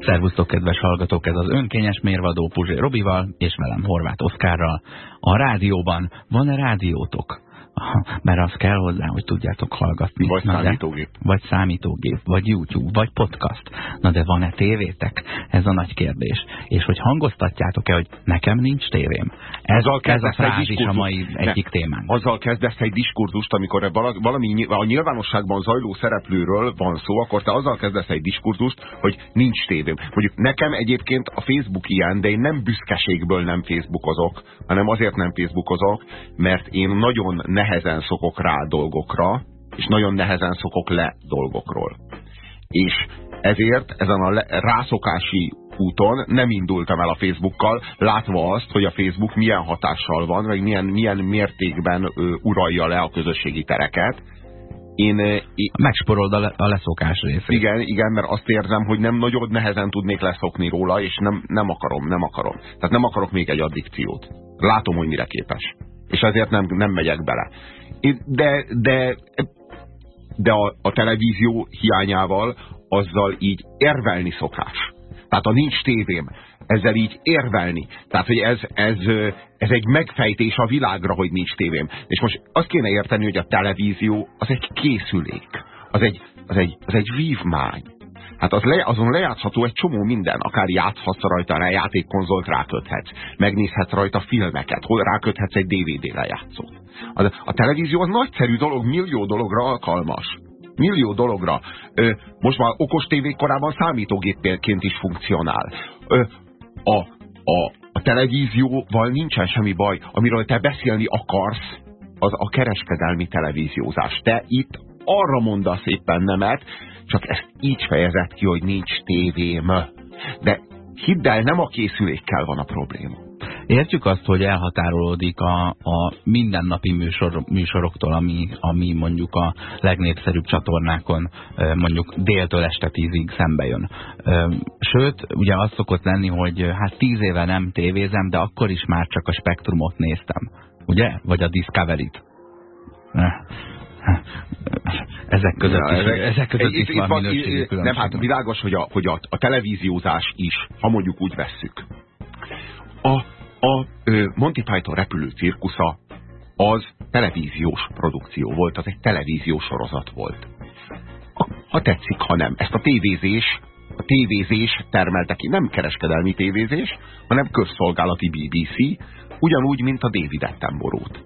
Szervusztok, kedves hallgatók, ez az önkényes mérvadó Puzsé Robival, és velem Horváth Oszkárral. A rádióban van-e rádiótok? Mert az kell hozzá, hogy tudjátok hallgatni. Vagy Na számítógép. De, vagy számítógép, vagy YouTube, vagy podcast. Na de van-e tévétek? Ez a nagy kérdés. És hogy hangoztatjátok-e, hogy nekem nincs tévém? Ez, ez a frázis a mai ne, egyik témán. Azzal kezdesz egy diskurzust, amikor valami a nyilvánosságban zajló szereplőről van szó, akkor te azzal kezdesz egy diskurzust, hogy nincs tévém. Mondjuk nekem egyébként a Facebook ilyen, de én nem büszkeségből nem Facebookozok, hanem azért nem Facebookozok, mert én nagyon nehéz nehezen szokok rá dolgokra, és nagyon nehezen szokok le dolgokról. És ezért ezen a rászokási úton nem indultam el a Facebookkal, látva azt, hogy a Facebook milyen hatással van, vagy milyen, milyen mértékben ö, uralja le a közösségi tereket. Én, én Megsporold a, le, a leszokás részét. Igen, igen, mert azt érzem, hogy nem nagyon nehezen tudnék leszokni róla, és nem, nem akarom, nem akarom. Tehát nem akarok még egy addikciót. Látom, hogy mire képes és ezért nem, nem megyek bele. De, de, de a, a televízió hiányával azzal így érvelni szokás. Tehát a nincs tévém, ezzel így érvelni. Tehát, hogy ez, ez, ez egy megfejtés a világra, hogy nincs tévém. És most azt kéne érteni, hogy a televízió az egy készülék. Az egy, az egy, az egy vívmány. Hát az le, azon lejátszható egy csomó minden, akár játszhatsz rajta, rá játékkonzolt ráköthetsz, megnézhetsz rajta filmeket, hol ráköthetsz egy DVD lejátszót. A, a televízió az nagyszerű dolog, millió dologra alkalmas. Millió dologra. Ö, most már okos tévék korában számítógépként is funkcionál. Ö, a, a, a televízióval nincsen semmi baj. Amiről te beszélni akarsz, az a kereskedelmi televíziózás. Te itt arra mondasz éppen nemet, csak ezt így fejezett ki, hogy nincs tévém. De hidd el, nem a készülékkel van a probléma. Értjük azt, hogy elhatárolódik a, a mindennapi műsor, műsoroktól, ami, ami mondjuk a legnépszerűbb csatornákon mondjuk déltől este tízig szembe jön. Sőt, ugye az szokott lenni, hogy hát tíz éve nem tévézem, de akkor is már csak a spektrumot néztem. Ugye? Vagy a Discovery-t. Ezek között ja, is, ezek, ezek között itt, is itt van minőségi Nem, hát világos, hogy, a, hogy a, a televíziózás is, ha mondjuk úgy vesszük. A, a Monty Python repülő cirkusza az televíziós produkció volt, az egy televíziós sorozat volt. Ha tetszik, ha nem. Ezt a tévézés, a tévézés termelte ki. Nem kereskedelmi tévézés, hanem közszolgálati BBC, ugyanúgy, mint a David Attenborough-t.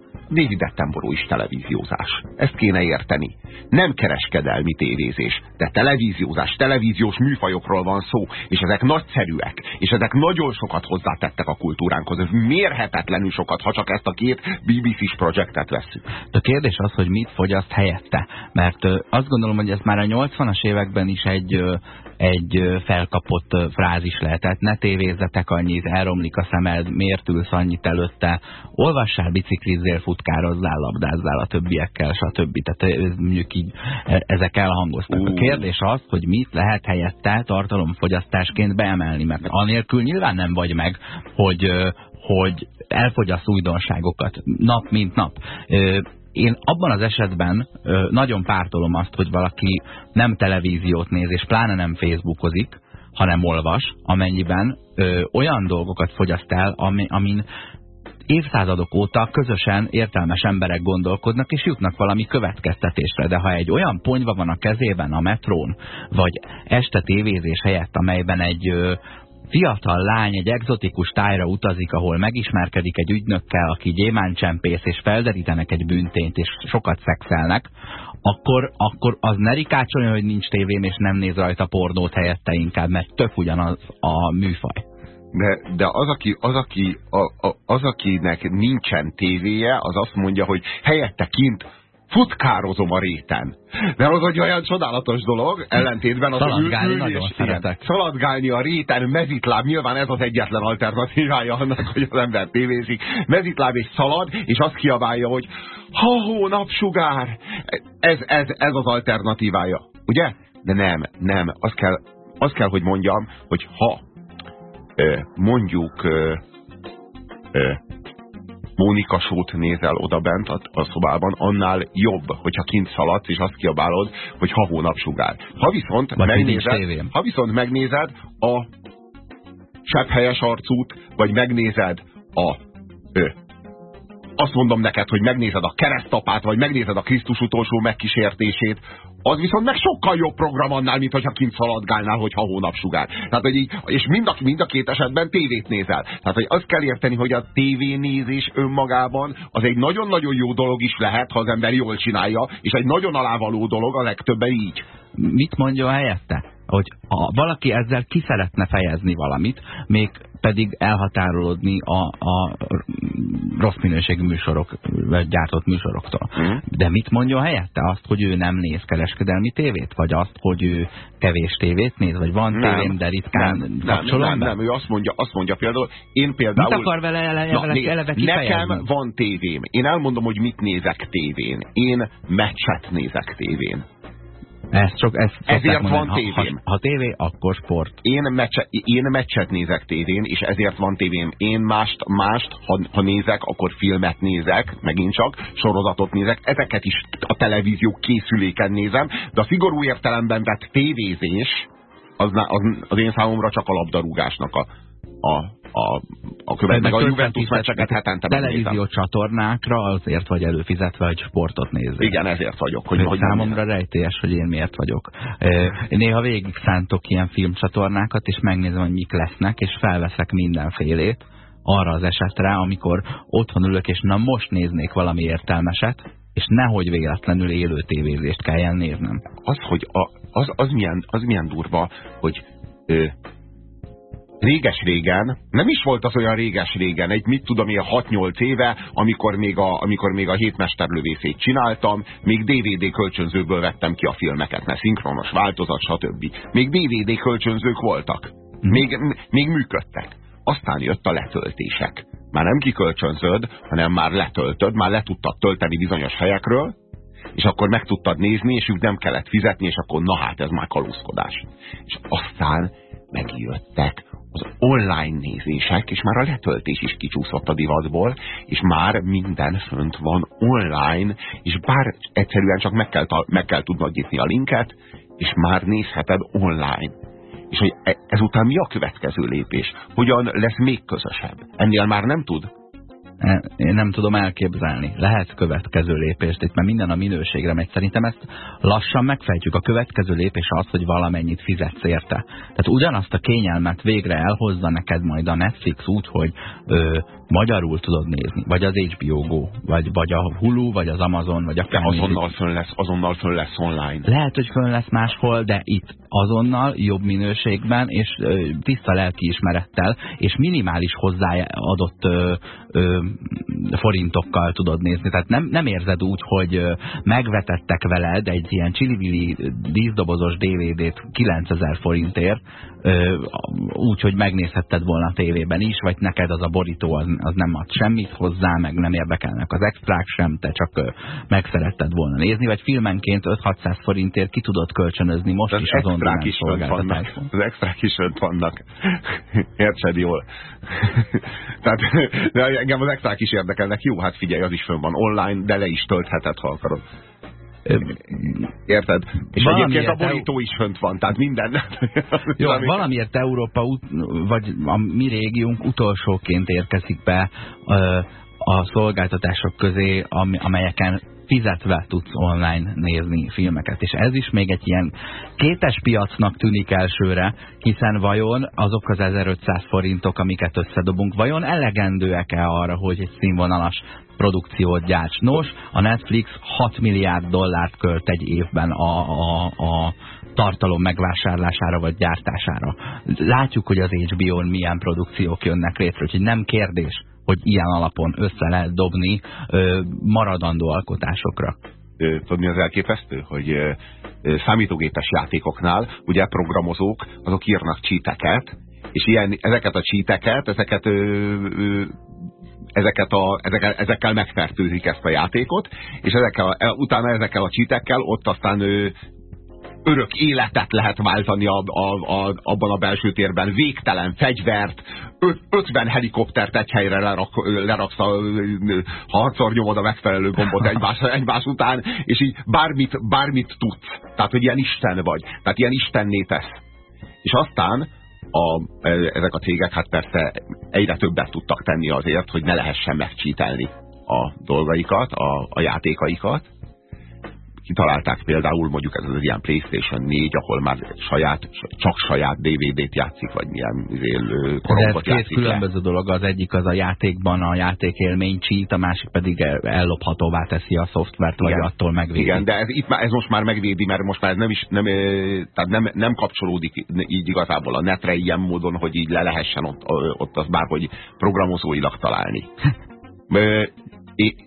Attenborough is televíziózás. Ezt kéne érteni. Nem kereskedelmi tévézés, de televíziózás, televíziós műfajokról van szó, és ezek nagyszerűek, és ezek nagyon sokat hozzátettek a kultúránkhoz. Mérhetetlenül sokat, ha csak ezt a két BBC-s projektet vesszük. A kérdés az, hogy mit fogyaszt helyette. Mert azt gondolom, hogy ez már a 80-as években is egy egy felkapott frázis lehetett. Ne tévézzetek annyit, elromlik a szemed, miért ülsz annyit előtte, olvassál, biciklizzél, futkározzál, labdázzál a többiekkel, stb. Tehát ez, mondjuk így, e, ezek elhangoztak. Uh. A kérdés az, hogy mit lehet helyette tartalomfogyasztásként beemelni, mert anélkül nyilván nem vagy meg, hogy, hogy elfogyasz újdonságokat nap mint nap én abban az esetben ö, nagyon pártolom azt, hogy valaki nem televíziót néz, és pláne nem Facebookozik, hanem olvas, amennyiben ö, olyan dolgokat fogyaszt el, ami, amin évszázadok óta közösen értelmes emberek gondolkodnak, és jutnak valami következtetésre. De ha egy olyan ponyva van a kezében a metrón, vagy este tévézés helyett, amelyben egy fiatal lány egy egzotikus tájra utazik, ahol megismerkedik egy ügynökkel, aki gyémáncsempész, és felderítenek egy büntényt, és sokat szexelnek, akkor, akkor az ne rikácsoljon, hogy nincs tévém, és nem néz rajta pornót helyette inkább, mert tök ugyanaz a műfaj. De, de az, aki, az, aki, a, a, az, akinek nincsen tévéje, az azt mondja, hogy helyette kint futkározom a réten. De az egy olyan csodálatos dolog, ellentétben az Szaladgálni nagyon szeretek. Szaladgálni a réten, mezitláb, nyilván ez az egyetlen alternatívája annak, hogy az ember tévézik. Mezitláb és szalad, és azt kiabálja, hogy ha hó, napsugár! Ez, ez, ez az alternatívája. Ugye? De nem, nem. Azt kell, azt kell hogy mondjam, hogy ha mondjuk Mónika sót nézel odabent a, a szobában, annál jobb, hogyha kint szaladsz, és azt kiabálod, hogy ha hónap sugár. Ha viszont, megnézed, ha viszont megnézed a sepphelyes arcút, vagy megnézed a ö, azt mondom neked, hogy megnézed a keresztapát, vagy megnézed a Krisztus utolsó megkísértését, az viszont meg sokkal jobb program annál, mint hogyha kint szaladgálnál, hogyha hónap sugár. Tehát, hogy így, és mind a, mind a két esetben tévét nézel. Tehát, hogy azt kell érteni, hogy a tévénézés önmagában az egy nagyon-nagyon jó dolog is lehet, ha az ember jól csinálja, és egy nagyon alávaló dolog a legtöbben így. Mit mondja helyette? Hogy ha valaki ezzel ki szeretne fejezni valamit, még pedig elhatárolódni a, a rossz minőségű műsorok, vagy gyártott műsoroktól. Mm. De mit mondjon helyette? Azt, hogy ő nem néz kereskedelmi tévét? Vagy azt, hogy ő kevés tévét néz? Vagy van nem, tévém, de ritkán nem, kapcsolom nem, be? nem, ő azt mondja, azt mondja például, én például... Mit akar vele eleve, Na, nézd, eleve Nekem van tévém. Én elmondom, hogy mit nézek tévén. Én meccset nézek tévén. Ez csak, ez ezért mondani, van tévém. Ha, ha, ha tévé, akkor sport. Én, meccse, én meccset nézek tévén, és ezért van tévém. Én mást, mást ha, ha nézek, akkor filmet nézek, megint csak, sorozatot nézek. Ezeket is a televízió készüléken nézem, de a szigorú értelemben vett tévézés az, az, az én számomra csak a labdarúgásnak a, a, a, a követ, meg a Juventus meccseket hetente Televízió csatornákra azért vagy előfizetve, hogy sportot nézzél. Igen, ezért vagyok. Hogy, hogy számomra rejtélyes, hogy én miért vagyok. Néha végig szántok ilyen filmcsatornákat, és megnézem, hogy mik lesznek, és felveszek mindenfélét arra az esetre, amikor otthon ülök, és na most néznék valami értelmeset, és nehogy véletlenül élő tévézést kelljen néznem. Az, hogy a, az, az, milyen, az milyen durva, hogy ö, réges-régen, nem is volt az olyan réges-régen, egy mit tudom én 6-8 éve, amikor még, a, amikor még a hétmesterlövészét csináltam, még DVD kölcsönzőből vettem ki a filmeket, mert szinkronos változat, stb. Még DVD kölcsönzők voltak. Mhm. Még, még működtek. Aztán jött a letöltések. Már nem kikölcsönzöd, hanem már letöltöd, már le tudtad tölteni bizonyos helyekről, és akkor meg tudtad nézni, és ők nem kellett fizetni, és akkor na hát ez már kalózkodás. És aztán megjöttek az online nézések, és már a letöltés is kicsúszott a divatból, és már minden fönt van online, és bár egyszerűen csak meg kell, meg kell tudnod nyitni a linket, és már nézheted online. És hogy e, ezután mi a következő lépés? Hogyan lesz még közösebb? Ennél már nem tud? Én nem tudom elképzelni. Lehet következő lépést, itt mert minden a minőségre megy. Szerintem ezt lassan megfejtjük. A következő lépés az, hogy valamennyit fizetsz érte. Tehát ugyanazt a kényelmet végre elhozza neked majd a Netflix úgy, hogy ö, magyarul tudod nézni, vagy az HBO Go, vagy, vagy a Hulu, vagy az Amazon, vagy a de azonnal fönn lesz, azonnal fönn lesz online. Lehet, hogy fönn lesz máshol, de itt azonnal jobb minőségben, és ö, tiszta lelkiismerettel, és minimális hozzáadott ö, ö, forintokkal tudod nézni. Tehát nem, nem érzed úgy, hogy megvetettek veled egy ilyen csilivili díszdobozos DVD-t 9000 forintért, úgy, hogy megnézhetted volna a tévében is, vagy neked az a borító az, az nem ad semmit hozzá, meg nem érdekelnek az extrák sem, te csak meg szeretted volna nézni, vagy filmenként 5-600 forintért ki tudod kölcsönözni most az is az online is vannak. Az extrák is önt vannak. Értsed jól. Tehát de engem az extrák is érdekelnek. Jó, hát figyelj, az is fönn van online, de le is töltheted, ha akarod. Érted? És valamiért egyébként a borító is fönt van, tehát minden. Jó, valami... valamiért Európa, vagy a mi régiónk utolsóként érkezik be a szolgáltatások közé, amelyeken fizetve tudsz online nézni filmeket. És ez is még egy ilyen kétes piacnak tűnik elsőre, hiszen vajon azok az 1500 forintok, amiket összedobunk, vajon elegendőek-e arra, hogy egy színvonalas produkciót gyárts. Nos, a Netflix 6 milliárd dollárt költ egy évben a, a, a tartalom megvásárlására vagy gyártására. Látjuk, hogy az HBO-n milyen produkciók jönnek létre, úgyhogy nem kérdés, hogy ilyen alapon össze lehet dobni ö, maradandó alkotásokra. Tudod, mi az elképesztő? Hogy számítógépes játékoknál ugye programozók, azok írnak csíteket, és ilyen, ezeket a csíteket, ezeket ö, ö, ezeket a, ezekkel, ezekkel megfertőzik ezt a játékot, és ezekkel, utána ezekkel a csítekkel ott aztán ő, örök életet lehet váltani a, a, a, abban a belső térben, végtelen fegyvert, öt, 50 helikoptert egy helyre lerak, leraksz, a, hatszor nyomod a megfelelő gombot egymás, egymás után, és így bármit, bármit tudsz. Tehát, hogy ilyen Isten vagy. Tehát ilyen Istenné tesz. És aztán a, ezek a cégek hát persze egyre többet tudtak tenni azért, hogy ne lehessen megcsítelni a dolgaikat, a, a játékaikat, kitalálták például mondjuk ez az ilyen Playstation 4, ahol már saját, csak saját DVD-t játszik, vagy milyen izé, korompot játszik. két különböző dolog, az egyik az a játékban a játékélmény cheat, a másik pedig ellophatóvá teszi a szoftvert, vagy Igen. attól megvédi. Igen, de ez, itt már, ez most már megvédi, mert most már ez nem is nem, tehát nem, nem kapcsolódik így igazából a netre ilyen módon, hogy így le lehessen ott, ott az bárhogy programozóilag találni.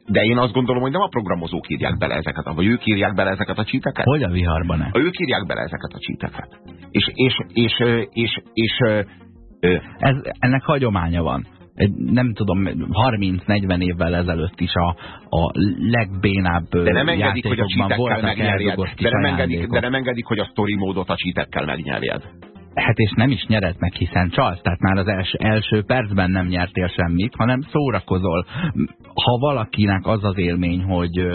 de én azt gondolom, hogy nem a programozók írják bele ezeket, vagy ők írják bele ezeket a csíteket. Hogy a viharban ne? Ők írják bele ezeket a csíteket. És, és, és, és, és, és ez, ennek hagyománya van. Nem tudom, 30-40 évvel ezelőtt is a, a legbénább de nem engedik, hogy a csítekkel megnyerjed. De nem, engedik, de nem engedik, hogy a story módot a csítekkel megnyerjed. Hát és nem is nyered meg, hiszen csalsz, tehát már az első, első percben nem nyertél semmit, hanem szórakozol. Ha valakinek az az élmény, hogy,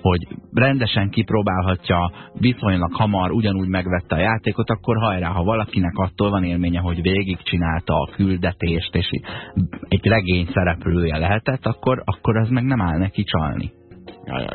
hogy rendesen kipróbálhatja, viszonylag hamar ugyanúgy megvette a játékot, akkor hajrá, ha valakinek attól van élménye, hogy végigcsinálta a küldetést, és egy regény szereplője lehetett, akkor, akkor az meg nem áll neki csalni.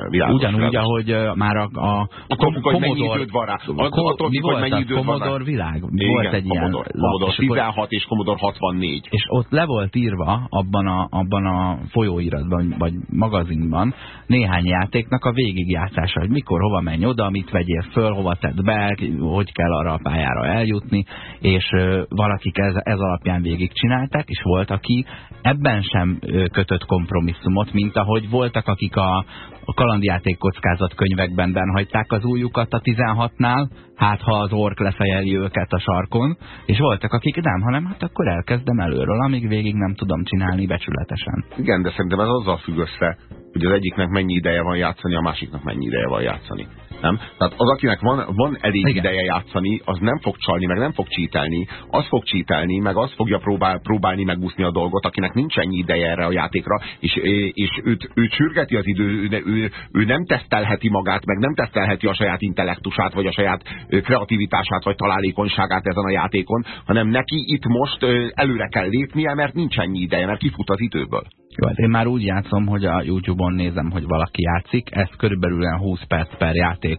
Világos, Ugyanúgy, világos. ahogy már a, a, a kom hogy mennyi időd van rá. Attól mi volt mennyi időd Commodore világ? Igen, volt egy Commodore, ilyen Commodore 16 és Commodore 64. És ott le volt írva abban a, abban a folyóiratban, vagy magazinban néhány játéknak a végigjátszása, hogy mikor, hova menj oda, mit vegyél föl, hova tedd be, hogy kell arra a pályára eljutni, és valakik ez, ez alapján végigcsinálták, és volt, aki ebben sem kötött kompromisszumot, mint ahogy voltak, akik a a kalandjáték kockázat könyvekben hagyták az újukat a 16-nál, hát ha az ork lefejeli őket a sarkon, és voltak, akik nem, hanem hát akkor elkezdem előről, amíg végig nem tudom csinálni becsületesen. Igen, de szerintem ez azzal függ össze, hogy az egyiknek mennyi ideje van játszani, a másiknak mennyi ideje van játszani. Nem? Tehát az, akinek van, van elég Igen. ideje játszani, az nem fog csalni, meg nem fog csítelni, az fog csítelni, meg az fogja próbál, próbálni megúszni a dolgot, akinek nincs ennyi ideje erre a játékra, és, és őt, őt sürgeti az idő, ő, ő, ő nem tesztelheti magát, meg nem tesztelheti a saját intellektusát, vagy a saját kreativitását, vagy találékonyságát ezen a játékon, hanem neki itt most előre kell lépnie, mert nincs ennyi ideje, mert kifut az időből. Jó, hát én már úgy játszom, hogy a Youtube-on nézem, hogy valaki játszik, ez körülbelül 20 perc per játék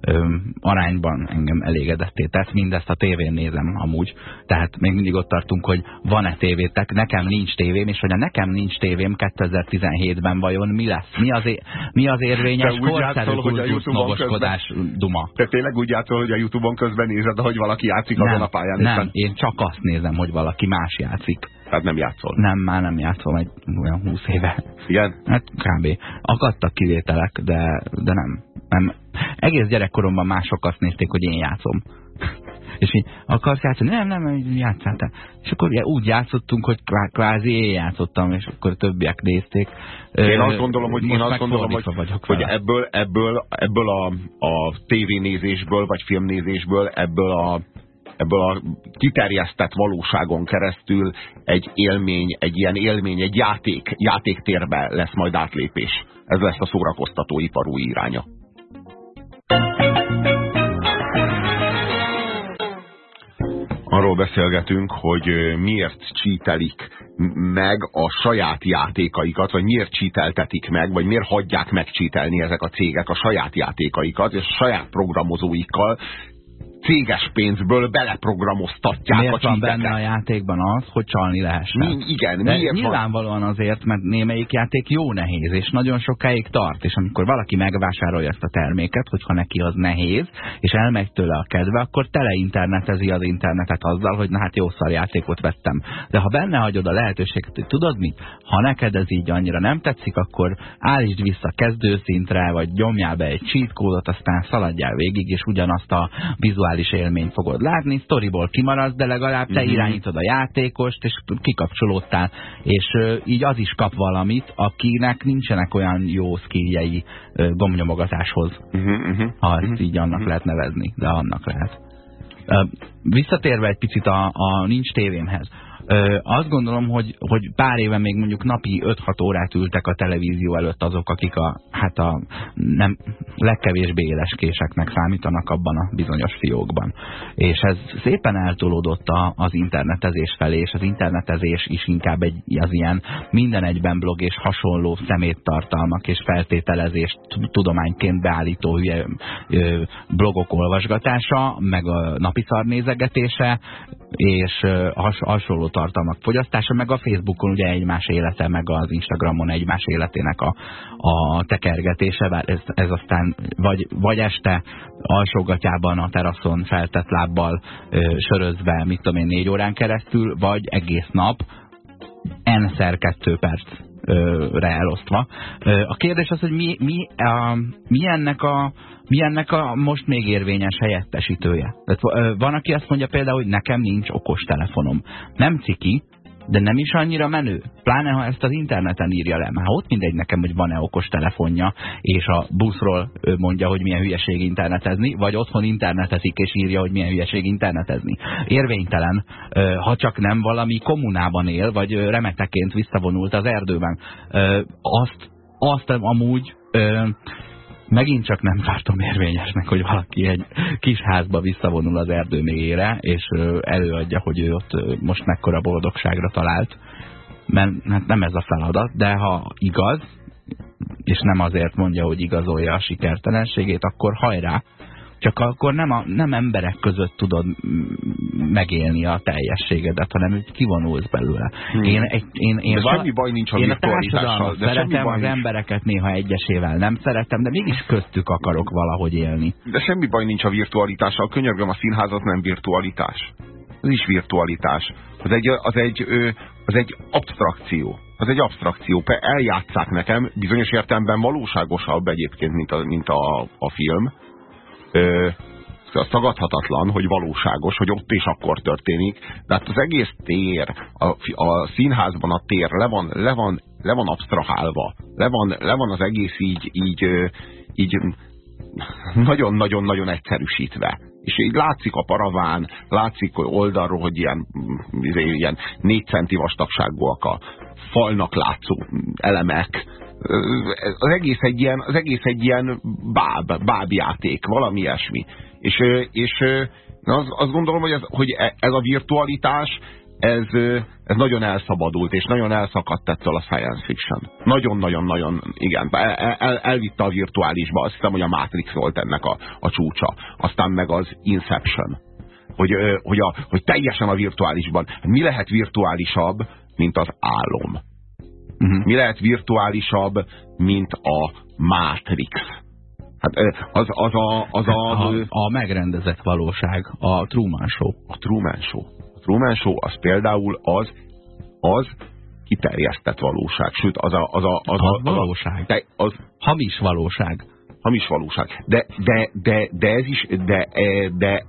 öm, arányban engem elégedetté tesz, mindezt a tévén nézem amúgy, tehát még mindig ott tartunk, hogy van-e tévétek, nekem nincs tévém, és hogy a nekem nincs tévém 2017-ben vajon mi lesz? Mi az, mi az érvényes korszerű kultúrsnoboskodás duma? Te tényleg úgy játszol, hogy a Youtube-on közben nézed, hogy valaki játszik nem, azon a pályán? Nem, én csak azt nézem, hogy valaki más játszik. Tehát nem játszol? Nem, már nem játszol, egy olyan húsz éve. Igen? Hát kb. Akadtak kivételek, de, de nem. nem. Egész gyerekkoromban mások azt nézték, hogy én játszom. És így akarsz játszani? Nem, nem, nem játszál te. És akkor úgy játszottunk, hogy kvázi én játszottam, és akkor többiek nézték. Én azt gondolom, hogy, én azt gondolom, hogy, hogy ebből, ebből, ebből a, a tévénézésből, vagy filmnézésből, ebből a ebből a kiterjesztett valóságon keresztül egy élmény, egy ilyen élmény, egy játék, játéktérbe lesz majd átlépés. Ez lesz a szórakoztató iparú iránya. Arról beszélgetünk, hogy miért csítelik meg a saját játékaikat, vagy miért csíteltetik meg, vagy miért hagyják megcsítelni ezek a cégek a saját játékaikat, és a saját programozóikkal céges pénzből beleprogramoztatják miért a van benne a játékban az, hogy csalni lehessen? Mi, igen, De miért nyilvánvalóan van? azért, mert némelyik játék jó nehéz, és nagyon sokáig tart, és amikor valaki megvásárolja ezt a terméket, hogyha neki az nehéz, és elmegy tőle a kedve, akkor tele internetezi az internetet azzal, hogy na hát jó szar játékot vettem. De ha benne hagyod a lehetőséget, hogy tudod mit? Ha neked ez így annyira nem tetszik, akkor állítsd vissza kezdőszintre, vagy nyomjál be egy cheat kódot, aztán szaladjál végig, és ugyanazt a vizuális virtuális élményt fogod látni, sztoriból kimaradsz, de legalább te mhm. -huh. irányítod a játékost, és kikapcsolódtál, és így az is kap valamit, akinek nincsenek olyan jó uh -huh, uh -huh, ha ezt így annak uh -huh. lehet nevezni, de annak lehet. Visszatérve egy picit a, a nincs tévémhez. Ö, azt gondolom, hogy, hogy pár éve még mondjuk napi 5-6 órát ültek a televízió előtt azok, akik a, hát a nem, legkevésbé éles késeknek számítanak abban a bizonyos fiókban. És ez szépen eltolódott a, az internetezés felé, és az internetezés is inkább egy, az ilyen minden egyben blog és hasonló szeméttartalmak és feltételezést tudományként beállító hülye, blogok olvasgatása, meg a napi szarnézegetése, és has, hasonló tartalmak fogyasztása, meg a Facebookon ugye egymás élete, meg az Instagramon egymás életének a, a tekergetése, ez, ez aztán vagy, vagy este alsógatjában a teraszon feltett lábbal ö, sörözve, mit tudom én, négy órán keresztül, vagy egész nap, n-szer kettő percre elosztva. A kérdés az, hogy mi, mi, a, mi ennek a mi ennek a most még érvényes helyettesítője? Tehát, van, aki azt mondja például, hogy nekem nincs okos telefonom. Nem ciki, de nem is annyira menő. Pláne, ha ezt az interneten írja le. Már ott mindegy nekem, hogy van-e okos telefonja, és a buszról mondja, hogy milyen hülyeség internetezni, vagy otthon internetezik, és írja, hogy milyen hülyeség internetezni. Érvénytelen, ha csak nem valami kommunában él, vagy remeteként visszavonult az erdőben. Azt, azt amúgy megint csak nem tartom érvényesnek, hogy valaki egy kis házba visszavonul az erdő mélyére, és előadja, hogy ő ott most mekkora boldogságra talált. Mert hát nem ez a feladat, de ha igaz, és nem azért mondja, hogy igazolja a sikertelenségét, akkor hajrá, csak akkor nem, a, nem emberek között tudod megélni a teljességedet, hanem kivonulsz belőle. Hmm. Én, egy, én, én, de semmi baj nincs a én virtualitással. De szeretem az nincs. embereket néha egyesével nem szeretem, de mégis köztük akarok valahogy élni. De semmi baj nincs a virtualitással. Könyörgöm, a színház az nem virtualitás. Ez is virtualitás. Az egy, az egy, az egy abstrakció. Az egy abstrakció. Eljátszák nekem, bizonyos értelemben valóságosabb egyébként, mint a, mint a, a film az tagadhatatlan, hogy valóságos, hogy ott és akkor történik, de hát az egész tér, a, a színházban a tér le van, le van, le van abstrahálva, le van, le van az egész így, így, így nagyon-nagyon-nagyon egyszerűsítve. És így látszik a paraván, látszik oldalról, hogy ilyen, izé, ilyen négy centi vastagságúak a falnak látszó elemek, az egész egy ilyen, az egész egy ilyen báb, bábjáték, valami ilyesmi. És, és az, azt gondolom, hogy ez, hogy e, ez a virtualitás, ez, ez nagyon elszabadult, és nagyon elszakadt ettől a science fiction. Nagyon-nagyon-nagyon, igen, el, el, elvitte a virtuálisba, azt hiszem, hogy a Matrix volt ennek a, a csúcsa. Aztán meg az Inception. Hogy, hogy, a, hogy teljesen a virtuálisban. Mi lehet virtuálisabb, mint az álom? Uh -huh. Mi lehet virtuálisabb, mint a Matrix? Hát az, az a... Az a, a, a megrendezett valóság, a Truman Show. A Truman Show. A Truman Show az például az, az kiterjesztett valóság. Sőt, az a... Az a, az a, az valóság. De, az, hamis valóság. Hamis valóság. De, de, de, de ez is, de, de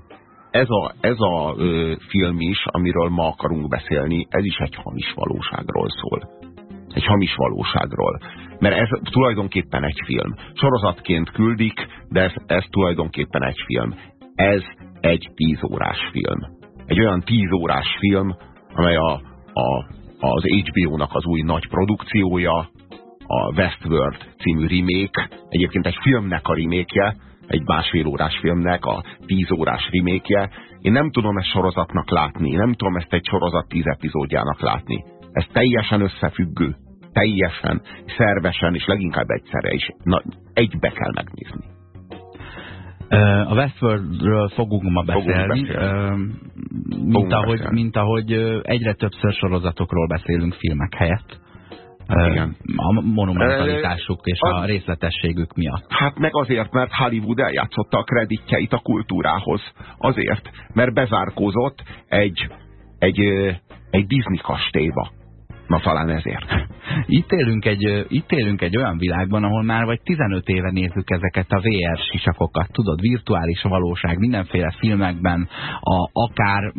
ez a, ez a ö, film is, amiről ma akarunk beszélni, ez is egy hamis valóságról szól egy hamis valóságról. Mert ez tulajdonképpen egy film. Sorozatként küldik, de ez, ez tulajdonképpen egy film. Ez egy tíz órás film. Egy olyan tíz órás film, amely a, a, az HBO-nak az új nagy produkciója, a Westworld című remake, egyébként egy filmnek a remake egy másfél órás filmnek a tíz órás remake Én nem tudom ezt sorozatnak látni, nem tudom ezt egy sorozat tíz epizódjának látni. Ez teljesen összefüggő teljesen, szervesen, és leginkább egyszerre is na, egybe kell megnézni. A Westworldről fogunk ma beszélni, fogunk beszélni. mint, ahogy, beszélni. mint ahogy egyre többször sorozatokról beszélünk filmek helyett. Igen. A monumentalitásuk és a, a részletességük miatt. Hát meg azért, mert Hollywood eljátszotta a kreditjeit a kultúrához. Azért, mert bezárkózott egy, egy, egy Disney kastélyba. Na talán ezért. Itt élünk, egy, itt élünk egy olyan világban, ahol már vagy 15 éve nézzük ezeket a VR sisakokat, tudod, virtuális valóság, mindenféle filmekben, a, akár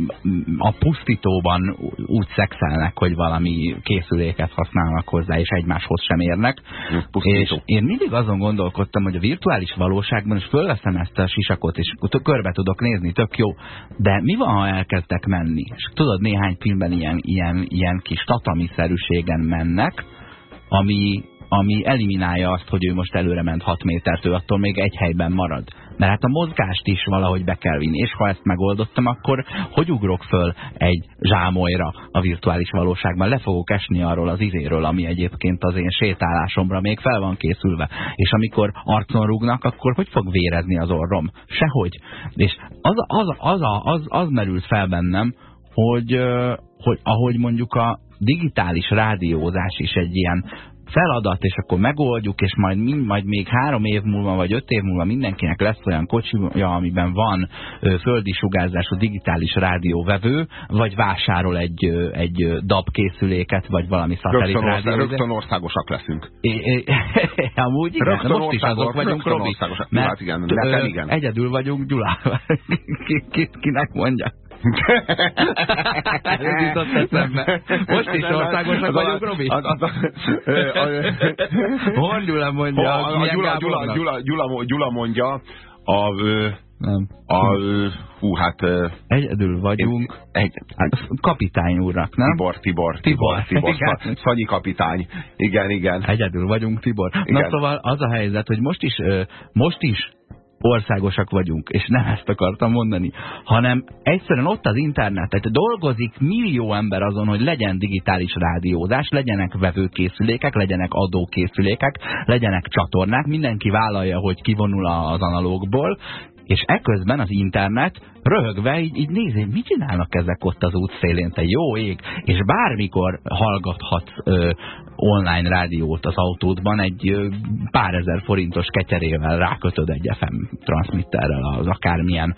a pusztítóban úgy szexelnek, hogy valami készüléket használnak hozzá, és egymáshoz sem érnek. És én mindig azon gondolkodtam, hogy a virtuális valóságban is fölveszem ezt a sisakot, és körbe tudok nézni, tök jó. De mi van, ha elkezdtek menni? És tudod, néhány filmben ilyen, ilyen, ilyen kis tatami-szerűségen mennek, ami, ami eliminálja azt, hogy ő most előre ment 6 métert, ő attól még egy helyben marad. Mert hát a mozgást is valahogy be kell vinni, és ha ezt megoldottam, akkor hogy ugrok föl egy zsámolyra a virtuális valóságban? Le fogok esni arról az izéről, ami egyébként az én sétálásomra még fel van készülve. És amikor arcon rúgnak, akkor hogy fog vérezni az orrom? Sehogy. És az, az, az, az, az, az merült fel bennem, hogy, hogy ahogy mondjuk a digitális rádiózás is egy ilyen feladat, és akkor megoldjuk, és majd, mind, majd még három év múlva, vagy öt év múlva mindenkinek lesz olyan kocsija, amiben van ö, földi sugárzású digitális rádióvevő, vagy vásárol egy, ö, egy DAB készüléket, vagy valami szatellit Rögtön, ország, rögtön országosak leszünk. É, é, amúgy igen, Rögtön most is azok vagyunk, Robi. Mert Hát igen, ö, igen. egyedül vagyunk Gyulával. Ki, ki, kinek mondja? Ez jutott eszembe. Most is országosak vagyunk, Robi? Horn mondja, a- a Gyula, Gyula? Gyula, Gyula, Gyula mondja, a, Nem. a, hú, hát Egyedül vagyunk. egy, Hát, kapitány úrnak, nem? Tibor, Tibor, Tibor, Tibor, Tibor. Szanyi kapitány. Igen, igen. Egyedül vagyunk, Tibor. Igen. Na szóval az a helyzet, hogy most is, most is országosak vagyunk, és nem ezt akartam mondani, hanem egyszerűen ott az internet, tehát dolgozik millió ember azon, hogy legyen digitális rádiózás, legyenek vevőkészülékek, legyenek adókészülékek, legyenek csatornák, mindenki vállalja, hogy kivonul az analógból, és eközben az internet röhögve így, így nézi, mit csinálnak ezek ott az útszélén, te jó ég, és bármikor hallgathatsz ö, online rádiót az autódban egy ö, pár ezer forintos ketyerével rákötöd egy FM transmitterrel az akármilyen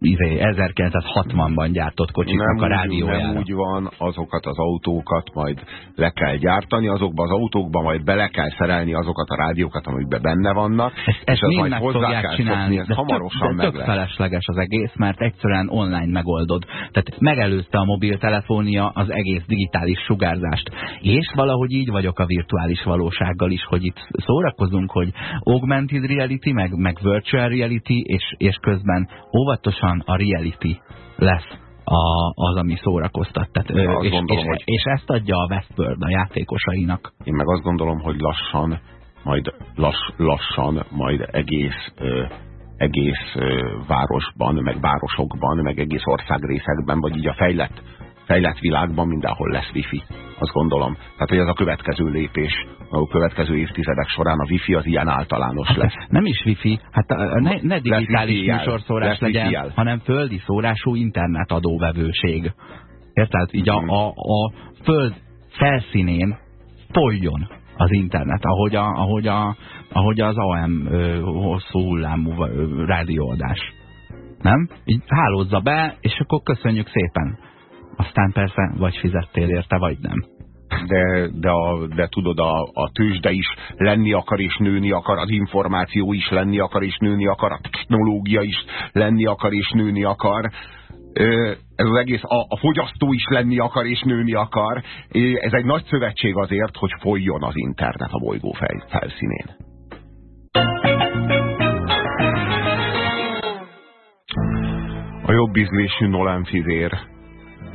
izé, 1960-ban gyártott kocsiknak a úgy, rádiójára. nem úgy van, azokat az autókat majd le kell gyártani, azokba az autókba majd bele kell szerelni azokat a rádiókat, amikben benne vannak, Ezt, és ezt az mind majd meg hozzá kell csinálni, szokni, ez de hamarosan tök, de tök felesleges az egész, mert egyszerűen online megoldod. Tehát megelőzte a mobiltelefonia az egész digitális sugárzást. És valahogy így vagyok a virtuális valósággal is, hogy itt szórakozunk, hogy augmented reality, meg, meg virtual reality, és, és közben óvatosan a reality lesz a, az, ami szórakoztat. Tehát, Azt és, gondolom, és, hogy- és ezt adja a Westworld a játékosainak. Én meg azt gondolom, hogy lassan, majd lass, lassan, majd egész, ö, egész ö, városban, meg városokban, meg egész országrészekben, vagy így a fejlett, fejlett világban mindenhol lesz wifi. Azt gondolom. Tehát, hogy ez a következő lépés, a következő évtizedek során a wifi az ilyen általános lesz. Nem is wifi, hát ne, ne digitális műsorszórás legyen, wifi-jel. hanem földi szórású internetadóvevőség. Érted? Így a, Mhm. a, a föld felszínén folyjon az internet, ahogy, a, ahogy, a, ahogy az AM ö, hosszú hullámú ö, rádióadás. Nem? Így hálózza be, és akkor köszönjük szépen. Aztán persze, vagy fizettél érte, vagy nem. de, de, a, de tudod, a, a tőzsde is lenni akar és nőni akar, az információ is lenni akar és nőni akar, a technológia is lenni akar és nőni akar. Ez az egész, a, a fogyasztó is lenni akar és nőni akar. Ez egy nagy szövetség azért, hogy folyjon az internet a bolygó fel, felszínén. A jobb ízlésű Nolan fivér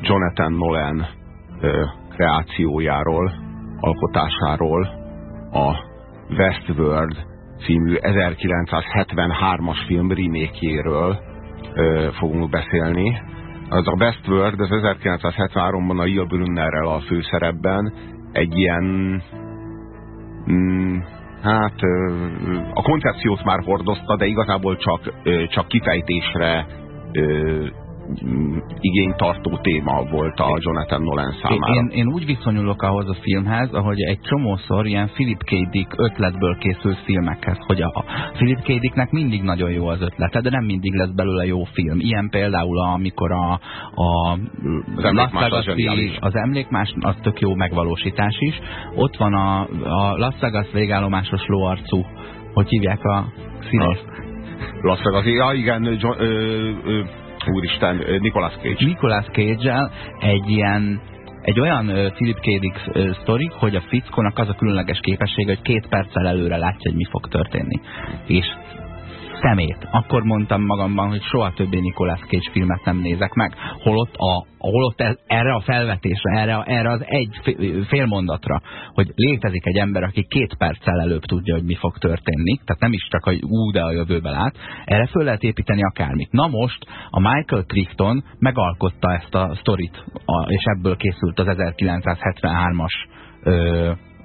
Jonathan Nolan ö, kreációjáról, alkotásáról, a Westworld című 1973-as film remake fogunk beszélni. Az a Westworld az 1973-ban a Yul Brynnerrel a főszerepben egy ilyen mm, hát a koncepciót már hordozta, de igazából csak, csak kifejtésre igénytartó téma volt a Jonathan Nolan számára. Én, én úgy viszonyulok ahhoz a filmhez, ahogy egy csomószor ilyen Philip K. Dick ötletből készült filmekhez, hogy a Philip K. Dicknek mindig nagyon jó az ötlete, de nem mindig lesz belőle jó film. Ilyen például, amikor a, a az, emlékmás az, az emlékmás, az tök jó megvalósítás is. Ott van a, a Las Vegas végállomásos lóarcú, hogy hívják a színész? Las Vegas, ja, igen, John, ö, ö, úristen, Nicolas Cage. Nicolas cage egy ilyen egy olyan Philip K. Dick sztori, hogy a fickónak az a különleges képessége, hogy két perccel előre látja, hogy mi fog történni. És szemét. Akkor mondtam magamban, hogy soha többé Nicolas Cage filmet nem nézek meg. Holott, a, holott ez, erre a felvetésre, erre, erre az egy fél mondatra, hogy létezik egy ember, aki két perccel előbb tudja, hogy mi fog történni, tehát nem is csak, hogy ú, de a jövőbe lát, erre föl lehet építeni akármit. Na most a Michael Crichton megalkotta ezt a sztorit, és ebből készült az 1973-as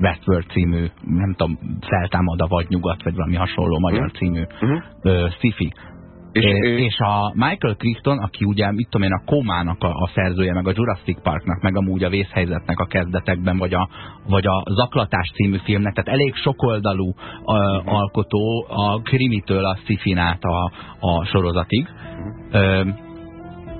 Westworld című, nem tudom, feltámad a vagy nyugat, vagy valami hasonló magyar uh című uh -huh. ö, sci-fi. És, é, és a Michael Crichton, aki ugye, mit tudom én, a Komának a, a szerzője, meg a Jurassic Parknak, meg amúgy a vészhelyzetnek a kezdetekben, vagy a, vagy a Zaklatás című filmnek, tehát elég sokoldalú uh, -huh. alkotó a krimitől a sci át a, a sorozatig. Uh -huh.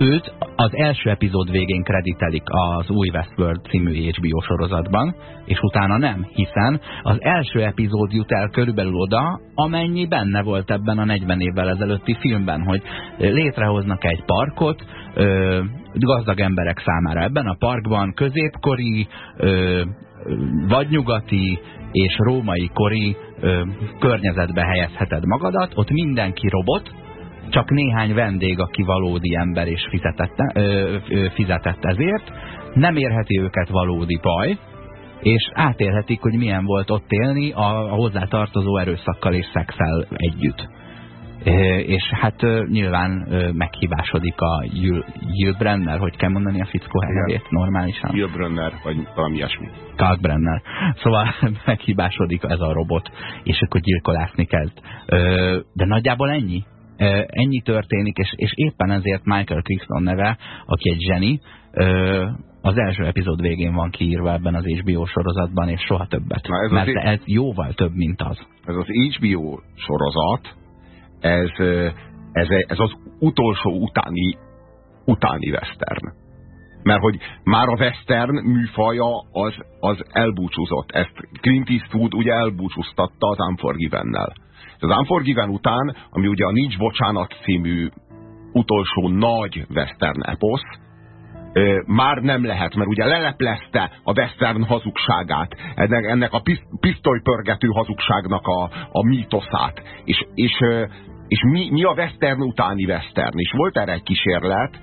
Őt az első epizód végén kreditelik az új Westworld című HBO sorozatban, és utána nem, hiszen az első epizód jut el körülbelül oda, amennyi benne volt ebben a 40 évvel ezelőtti filmben, hogy létrehoznak egy parkot, ö, gazdag emberek számára. Ebben a parkban középkori, ö, vadnyugati és római kori ö, környezetbe helyezheted magadat, ott mindenki robot, csak néhány vendég, aki valódi ember és fizetett, ö, ö, fizetett ezért, nem érheti őket valódi baj, és átélhetik, hogy milyen volt ott élni a, a hozzátartozó erőszakkal és szexel együtt. E, és hát nyilván meghibásodik a Brenner, hogy kell mondani a fickó helyét normálisan. Brenner, vagy valami ilyesmi. Brenner. Szóval meghibásodik ez a robot, és akkor gyilkolásni kezd. De nagyjából ennyi ennyi történik, és, és éppen ezért Michael Crichton neve, aki egy zseni, az első epizód végén van kiírva ebben az HBO sorozatban, és soha többet. ez mert az ez jóval több, mint az. Ez az HBO sorozat, ez, ez, ez az utolsó utáni, utáni western. Mert hogy már a western műfaja az, az elbúcsúzott. Ezt Clint Eastwood ugye elbúcsúztatta az Unforgiven-nel. Az Unforgiven után, ami ugye a Nincs Bocsánat című utolsó nagy western eposz, már nem lehet, mert ugye leleplezte a western hazugságát, ennek, a pisztolypörgető hazugságnak a, a mítoszát. És, és, és mi, mi a western utáni western? És volt erre egy kísérlet,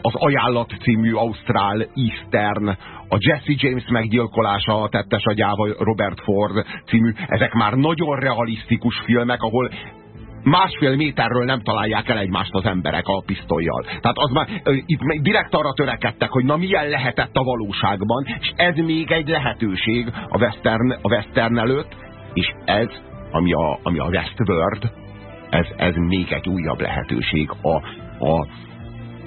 az Ajánlat című Ausztrál Eastern, a Jesse James meggyilkolása a tettes agyával Robert Ford című, ezek már nagyon realisztikus filmek, ahol másfél méterről nem találják el egymást az emberek a pisztolyjal. Tehát az már, itt direkt arra törekedtek, hogy na milyen lehetett a valóságban, és ez még egy lehetőség a western, a western előtt, és ez, ami a, ami a Westworld, ez, ez még egy újabb lehetőség a, a,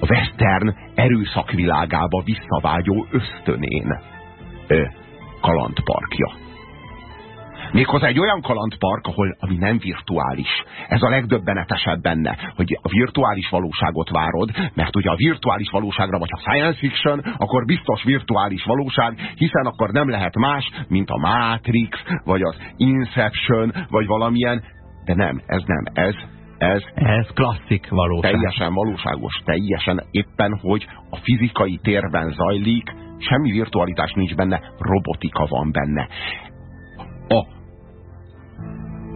a western erőszakvilágába visszavágyó ösztönén ö, kalandparkja. Méghozzá egy olyan kalandpark, ahol, ami nem virtuális. Ez a legdöbbenetesebb benne, hogy a virtuális valóságot várod, mert ugye a virtuális valóságra, vagy a science fiction, akkor biztos virtuális valóság, hiszen akkor nem lehet más, mint a Matrix, vagy az Inception, vagy valamilyen, de nem, ez nem, ez ez, ez klasszik valóság. Teljesen valóságos, teljesen éppen, hogy a fizikai térben zajlik, semmi virtualitás nincs benne, robotika van benne. A,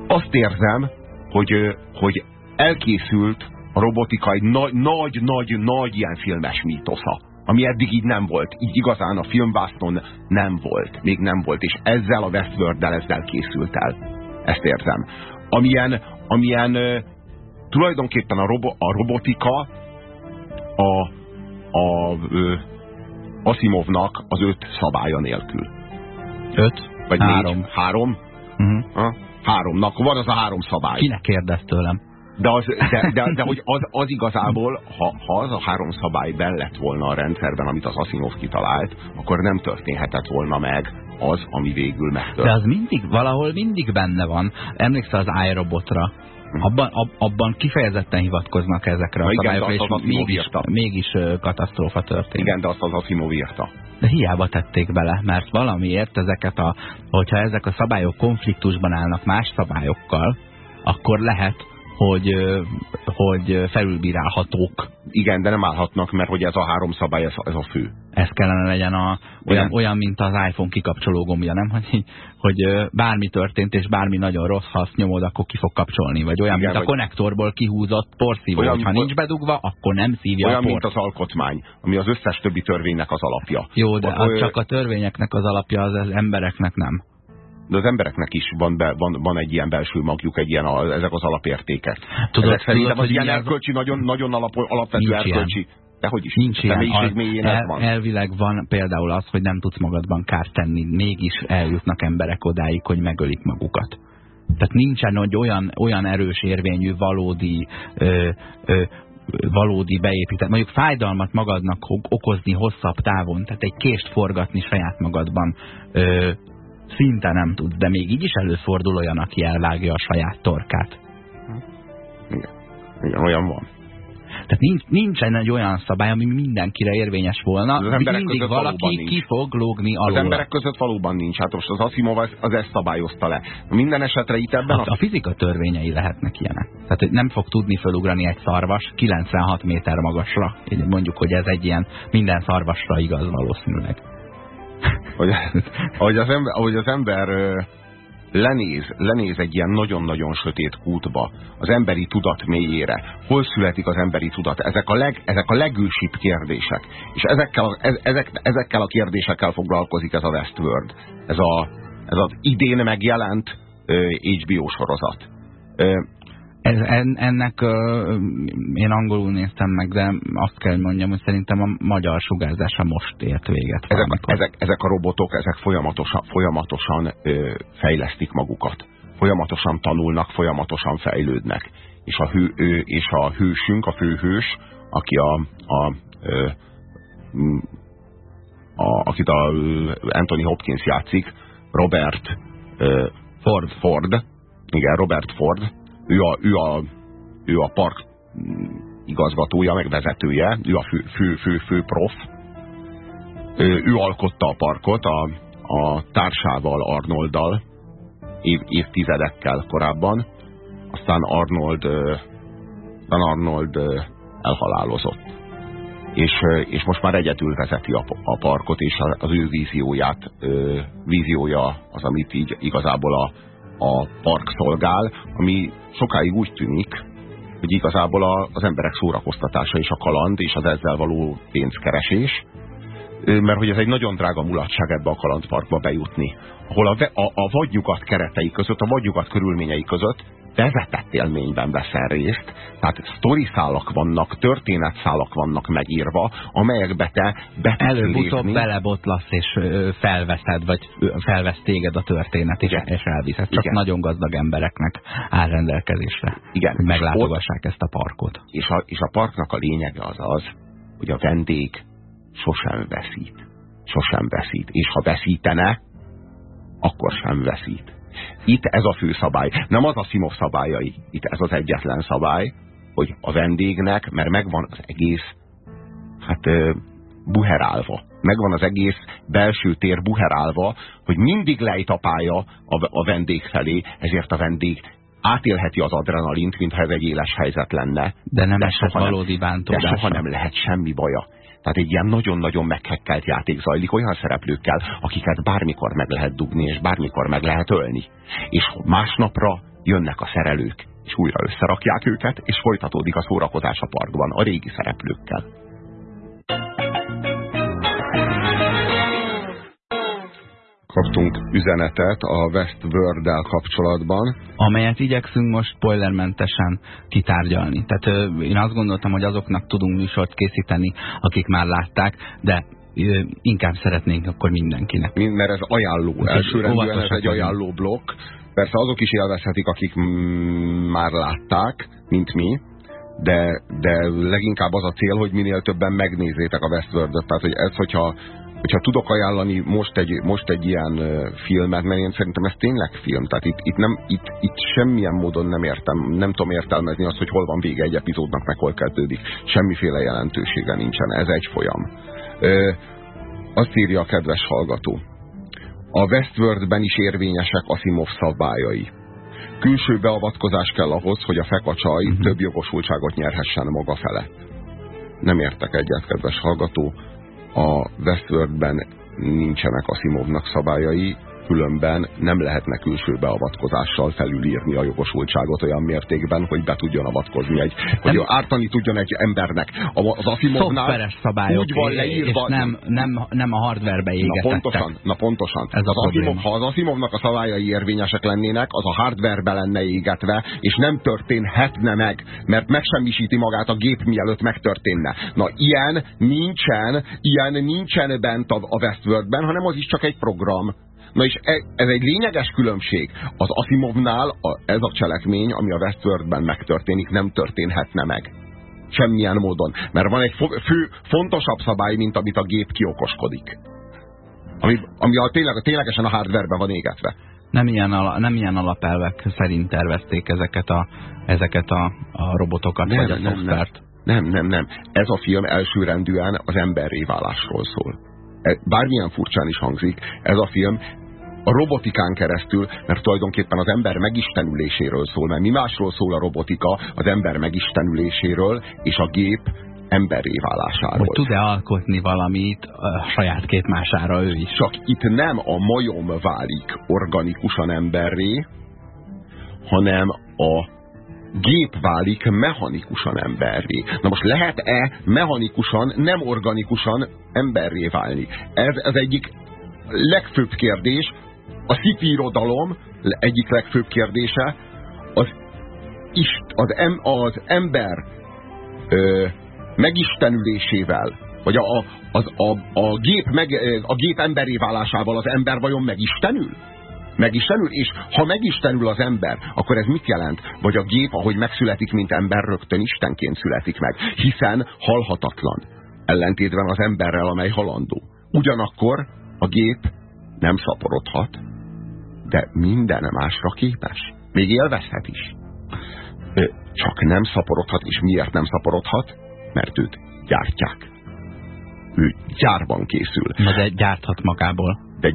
azt érzem, hogy, hogy elkészült a robotika egy nagy-nagy-nagy ilyen filmes mítosza ami eddig így nem volt. Így igazán a filmvásznon nem volt. Még nem volt. És ezzel a Westworld-del ezzel készült el. Ezt érzem. Amilyen, amilyen tulajdonképpen a, robo, a robotika a, a ö, Asimovnak az öt szabálya nélkül. Öt? Vagy három. négy? Három? Uh -huh. ha? Háromnak. Van az a három szabály. Kinek kérdez tőlem? De, az, de, de, de hogy az, az igazából, ha, ha az a három szabály benne lett volna a rendszerben, amit az Asimov kitalált, akkor nem történhetett volna meg az, ami végül megtört. De az mindig, valahol mindig benne van. Emlékszel az iRobotra? Abban, ab, abban kifejezetten hivatkoznak ezekre a szabályokra, és mégis, mégis katasztrófa történt. Igen, de azt az Asimov írta. De hiába tették bele, mert valamiért ezeket a, hogyha ezek a szabályok konfliktusban állnak más szabályokkal, akkor lehet, hogy, hogy felülbírálhatók. Igen, de nem állhatnak, mert hogy ez a három szabály, ez, ez a fő. Ez kellene legyen a, olyan, olyan, mint az iPhone kikapcsoló gombja, nem? Hogy, hogy bármi történt, és bármi nagyon rossz, ha azt nyomod, akkor ki fog kapcsolni. Vagy olyan, Igen, mint vagy... a konnektorból kihúzott porszívó, olyan, ha nincs bedugva, akkor nem szívja olyan, a port. mint az alkotmány, ami az összes többi törvénynek az alapja. Jó, de a, csak a törvényeknek az alapja, az, az embereknek nem de az embereknek is van, be, van, van egy ilyen belső magjuk, egy ilyen, a, ezek az alapértékek. Tudod, ezek szerintem az ilyen erkölcsi, nagyon, nagyon alap, alapvető Nincs erkölcsi. Ilyen. Dehogy is. Nincs ilyen. A, el, van. Elvileg van például az, hogy nem tudsz magadban kárt tenni, mégis eljutnak emberek odáig, hogy megölik magukat. Tehát nincsen hogy olyan, olyan erős érvényű, valódi ö, ö, valódi beépített, mondjuk fájdalmat magadnak okozni hosszabb távon, tehát egy kést forgatni saját magadban ö, Szinte nem tud, de még így is előfordul olyan, aki elvágja a saját torkát. Igen, Igen olyan van. Tehát nincs, nincsen egy olyan szabály, ami mindenkire érvényes volna. Az emberek mindig valaki nincs. ki fog lógni alul. Az emberek között valóban nincs. Hát most az Asimov az, az ezt szabályozta le. Minden esetre itt ebben... Hát a... a fizika törvényei lehetnek ilyenek. Tehát nem fog tudni felugrani egy szarvas 96 méter magasra. Mondjuk, hogy ez egy ilyen minden szarvasra igaz valószínűleg hogy, ahogy, az ember, ahogy az ember lenéz, lenéz egy ilyen nagyon-nagyon sötét kútba, az emberi tudat mélyére. Hol születik az emberi tudat? Ezek a, leg, ezek a legősibb kérdések. És ezekkel, ezek, ezekkel a kérdésekkel foglalkozik ez a Westworld. Ez, a, ez az idén megjelent HBO sorozat. Ez, en, ennek uh, én angolul néztem meg, de azt kell mondjam, hogy szerintem a magyar sugárzása most ért véget. Ezek, a, ezek, ezek a robotok, ezek folyamatosan, folyamatosan ö, fejlesztik magukat. Folyamatosan tanulnak, folyamatosan fejlődnek. És a, hő, ö, és a hősünk, a főhős, aki a, a, ö, a akit a Anthony Hopkins játszik, Robert ö, Ford. Ford, igen, Robert Ford, ő a, ő a, ő a park igazgatója, meg vezetője, ő a fő, fő, fő, fő prof. Ő, ő alkotta a parkot a, a társával, Arnolddal, év, évtizedekkel korábban. Aztán Arnold, aztán Arnold elhalálozott. És, és most már egyedül vezeti a, a parkot, és az ő vízióját, víziója az, amit így igazából a, a park szolgál, ami sokáig úgy tűnik, hogy igazából a, az emberek szórakoztatása és a kaland és az ezzel való pénzkeresés, mert hogy ez egy nagyon drága mulatság ebbe a kalandparkba bejutni, ahol a, a, a vadnyugat keretei között, a vadnyugat körülményei között vezetett élményben veszel részt, tehát sztoriszálak vannak, történetszálak vannak megírva, amelyekbe te be Előbb-utóbb belebotlasz és felveszed, vagy felvesz téged a történet, és, és elviszed. Csak Igen. nagyon gazdag embereknek áll rendelkezésre, Igen. hogy meglátogassák ezt a parkot. És a, és a parknak a lényege az az, hogy a vendég sosem veszít. Sosem veszít. És ha veszítene, akkor sem veszít. Itt ez a fő szabály. Nem az a Simov szabályai. Itt ez az egyetlen szabály, hogy a vendégnek, mert megvan az egész, hát buherálva. Megvan az egész belső tér buherálva, hogy mindig lejt a pálya a, a vendég felé, ezért a vendég átélheti az adrenalint, mintha ez egy éles helyzet lenne. De nem de soha valódi bántódása. De soha nem lehet semmi baja. Tehát egy ilyen nagyon-nagyon meghekkelt játék zajlik olyan szereplőkkel, akiket bármikor meg lehet dugni, és bármikor meg lehet ölni. És másnapra jönnek a szerelők, és újra összerakják őket, és folytatódik a szórakozás a parkban a régi szereplőkkel. Kaptunk üzenetet a Westworld-del kapcsolatban. Amelyet igyekszünk most spoilermentesen kitárgyalni. Tehát én azt gondoltam, hogy azoknak tudunk műsort készíteni, akik már látták, de inkább szeretnénk akkor mindenkinek. Mind, mert ez ajánló. Elsőrendűen ez egy ajánló blokk. persze azok is élvezhetik, akik már látták, mint mi, de, de leginkább az a cél, hogy minél többen megnézzétek a Westworld-ot. Tehát, hogy ez, hogyha, hogyha tudok ajánlani most egy, most egy ilyen filmet, mert én szerintem ez tényleg film, tehát itt, itt, nem, itt, itt semmilyen módon nem értem, nem tudom értelmezni azt, hogy hol van vége egy epizódnak, meg hol kezdődik. Semmiféle jelentősége nincsen, ez egy folyam. Ö, azt írja a kedves hallgató. A Westworldben is érvényesek Asimov szabályai. Külső beavatkozás kell ahhoz, hogy a fekacsaj uh mhm. -huh. több jogosultságot nyerhessen maga fele. Nem értek egyet, kedves hallgató. A Westworldben nincsenek Asimovnak szabályai, különben nem lehetne külső beavatkozással felülírni a jogosultságot olyan mértékben, hogy be tudjon avatkozni egy, hogy nem, ártani tudjon egy embernek. Az Asimovnál szabályok úgy van leírva. És nem, nem, nem a hardwarebe égetettek. Na pontosan, na pontosan. Ez az Asimov, ha az Asimovnak a szabályai érvényesek lennének, az a hardwarebe lenne égetve, és nem történhetne meg, mert megsemmisíti magát a gép mielőtt megtörténne. Na ilyen nincsen, ilyen nincsen bent a, a Westworldben, hanem az is csak egy program. Na és e, ez egy lényeges különbség. Az Asimovnál a, ez a cselekmény, ami a Westworldben megtörténik, nem történhetne meg. Semmilyen módon. Mert van egy fő, fontosabb szabály, mint amit a gép kiokoskodik. Ami, ami a, tényleg, ténylegesen a hardwareben van égetve. Nem ilyen, ala, nem ilyen alapelvek szerint tervezték ezeket a, ezeket a, a robotokat, nem, vagy a nem, szoftvert. Nem, nem, nem. Ez a film elsőrendűen az emberré válásról szól. E, bármilyen furcsán is hangzik, ez a film a robotikán keresztül, mert tulajdonképpen az ember megistenüléséről szól, mert mi másról szól a robotika, az ember megistenüléséről, és a gép emberré válásáról. Hogy tud-e alkotni valamit a saját képmására ő is? Csak itt nem a majom válik organikusan emberré, hanem a gép válik mechanikusan emberré. Na most lehet-e mechanikusan, nem organikusan emberré válni? Ez az egyik legfőbb kérdés, a irodalom egyik legfőbb kérdése az, ist, az, em, az ember ö, megistenülésével, vagy a, a, a, a, gép meg, a gép emberé válásával az ember vajon megistenül? Megistenül? És ha megistenül az ember, akkor ez mit jelent? Vagy a gép, ahogy megszületik, mint ember, rögtön Istenként születik meg. Hiszen halhatatlan. Ellentétben az emberrel, amely halandó. Ugyanakkor a gép nem szaporodhat, de minden másra képes. Még élvezhet is. Csak nem szaporodhat, és miért nem szaporodhat? Mert őt gyártják. Ő gyárban készül. Na de gyárthat magából de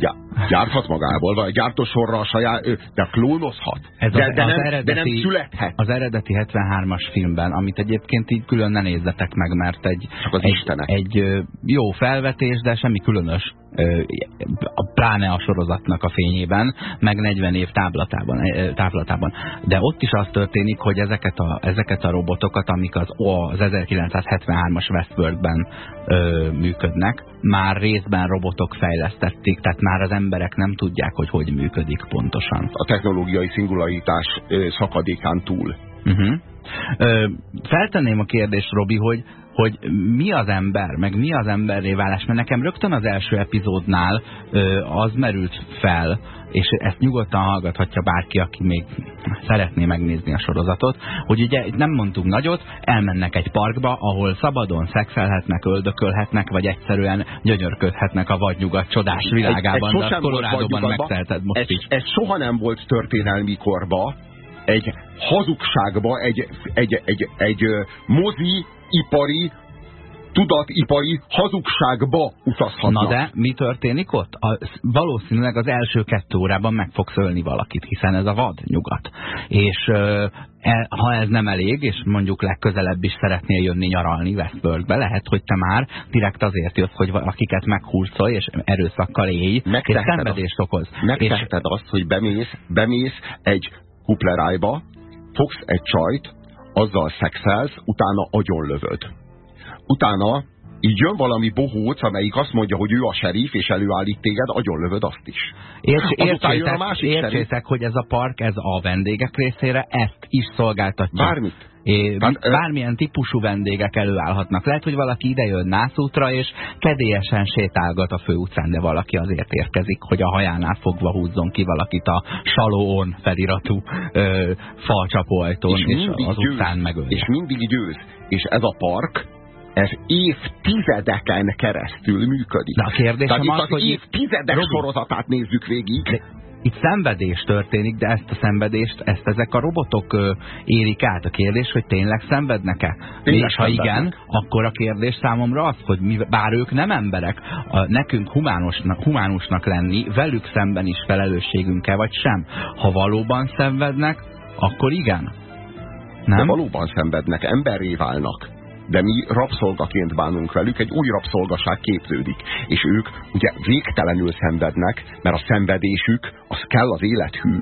gyárthat magából, vagy gyártósorra a saját, de klónozhat. Ez de, az, de, nem, eredeti, de nem születhet. Az eredeti 73-as filmben, amit egyébként így külön ne nézzetek meg, mert egy, Csak az egy, egy jó felvetés, de semmi különös pláne a sorozatnak a fényében, meg 40 év táblatában, táblatában. De ott is az történik, hogy ezeket a, ezeket a robotokat, amik az, az 1973-as Westworldben ö, működnek, már részben robotok fejlesztették, tehát már az emberek nem tudják, hogy hogy működik pontosan. A technológiai szingularitás szakadékán túl. Uh -huh. Ö, feltenném a kérdést, Robi, hogy hogy mi az ember, meg mi az emberré válás, mert nekem rögtön az első epizódnál ö, az merült fel, és ezt nyugodtan hallgathatja bárki, aki még szeretné megnézni a sorozatot, hogy ugye nem mondtunk nagyot, elmennek egy parkba, ahol szabadon szexelhetnek, öldökölhetnek, vagy egyszerűen gyönyörködhetnek a vadnyugat csodás világában, ez, ez de a Kolorádóban megteheted most ez, is. Ez soha nem volt történelmi korba, egy hazugságba, egy, egy, egy, egy mozi, ipari, tudatipari hazugságba utazhatnak. Na de mi történik ott? A, valószínűleg az első kettő órában meg fog szölni valakit, hiszen ez a vad nyugat. És e, ha ez nem elég, és mondjuk legközelebb is szeretnél jönni nyaralni Westworldbe, lehet, hogy te már direkt azért jössz, hogy valakiket meghurcolj, és erőszakkal élj, és szenvedést okoz. Megteheted és... azt, hogy bemész, bemész egy kuplerájba, fogsz egy csajt, azzal szexelsz, utána agyonlövöd. Utána így jön valami bohóc, amelyik azt mondja, hogy ő a serif, és előállít téged, lövöd azt is. Érts, értsétek, értsétek hogy ez a park, ez a vendégek részére ezt is szolgáltatja. Bármit. É, hát, bármilyen típusú vendégek előállhatnak. Lehet, hogy valaki idejön nászútra, és kedélyesen sétálgat a főutcán, de valaki azért érkezik, hogy a hajánál fogva húzzon ki valakit a Salón feliratú ö, falcsapóajtón, és, és az győz, utcán megölje. És mindig győz. És ez a park, ez évtizedeken keresztül működik. De a kérdésem Tehát az, hogy évtizedek Robi, sorozatát nézzük végig. De itt szenvedés történik, de ezt a szenvedést, ezt ezek a robotok ö, érik át. A kérdés, hogy tényleg szenvednek-e? És ha igen, akkor a kérdés számomra az, hogy mi, bár ők nem emberek, a, nekünk humánusnak, humánusnak lenni, velük szemben is felelősségünk-e, vagy sem. Ha valóban szenvednek, akkor igen. Nem? De valóban szenvednek, emberré válnak de mi rabszolgaként bánunk velük, egy új rabszolgaság képződik. És ők ugye végtelenül szenvednek, mert a szenvedésük az kell az élethű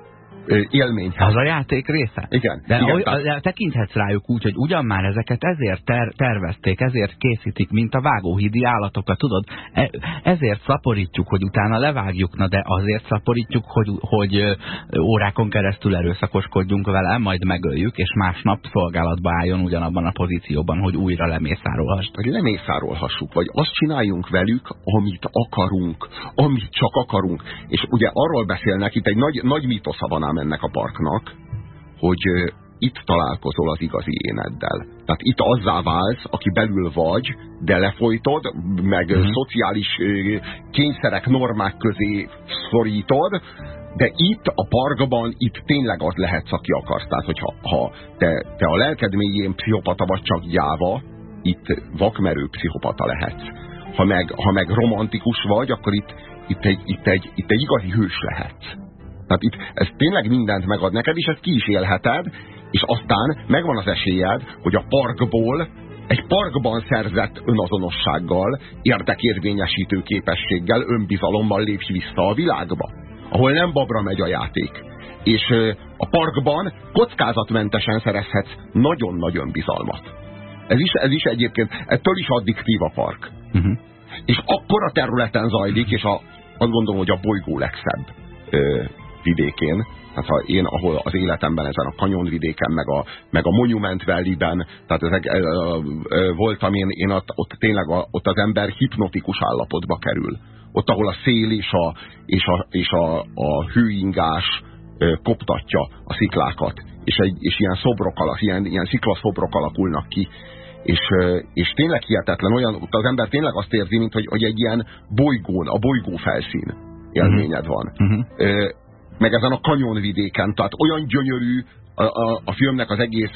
élményhez. Az a játék része? Igen. De igen, tehát... de tekinthetsz rájuk úgy, hogy ugyan már ezeket ezért ter tervezték, ezért készítik, mint a vágóhídi állatokat, tudod? E ezért szaporítjuk, hogy utána levágjuk, na de azért szaporítjuk, hogy, hogy órákon keresztül erőszakoskodjunk vele, majd megöljük, és másnap szolgálatba álljon ugyanabban a pozícióban, hogy újra lemészárolhassuk. Hogy lemészárolhassuk, vagy azt csináljunk velük, amit akarunk, amit csak akarunk. És ugye arról beszélnek, itt egy nagy, nagy mitosza van ám ennek a parknak, hogy itt találkozol az igazi éneddel. Tehát itt azzá válsz, aki belül vagy, de lefolytod, meg mm. szociális kényszerek, normák közé szorítod, de itt a parkban, itt tényleg az lehetsz, aki akarsz. Tehát, hogyha ha te, te a lelked mélyén pszichopata vagy csak gyáva, itt vakmerő pszichopata lehetsz. Ha meg, ha meg romantikus vagy, akkor itt, itt, egy, itt, egy, itt egy igazi hős lehetsz. Tehát itt ez tényleg mindent megad neked, és ezt ki is élheted, és aztán megvan az esélyed, hogy a parkból egy parkban szerzett önazonossággal, érdekérvényesítő képességgel, önbizalommal lépj vissza a világba, ahol nem babra megy a játék. És a parkban kockázatmentesen szerezhetsz nagyon-nagyon bizalmat. Ez is, ez is egyébként, ettől is addiktív a park. Uh mhm. -huh. És akkor a területen zajlik, és a, azt gondolom, hogy a bolygó legszebb vidékén, tehát ha én, ahol az életemben ezen a kanyonvidéken, meg a, meg a Monument Valley-ben, tehát ezek, e, e, voltam én, én ott, ott tényleg a, ott az ember hipnotikus állapotba kerül. Ott, ahol a szél és a, és a, és a, a hőingás e, koptatja a sziklákat, és, egy, és ilyen szobrok alak, ilyen, ilyen sziklaszobrok alakulnak ki, és, és tényleg hihetetlen, olyan, ott az ember tényleg azt érzi, mint hogy, hogy egy ilyen bolygón, a bolygó felszín élményed van. Uh -huh. Meg ezen a kanyonvidéken, tehát olyan gyönyörű a, a, a filmnek az egész,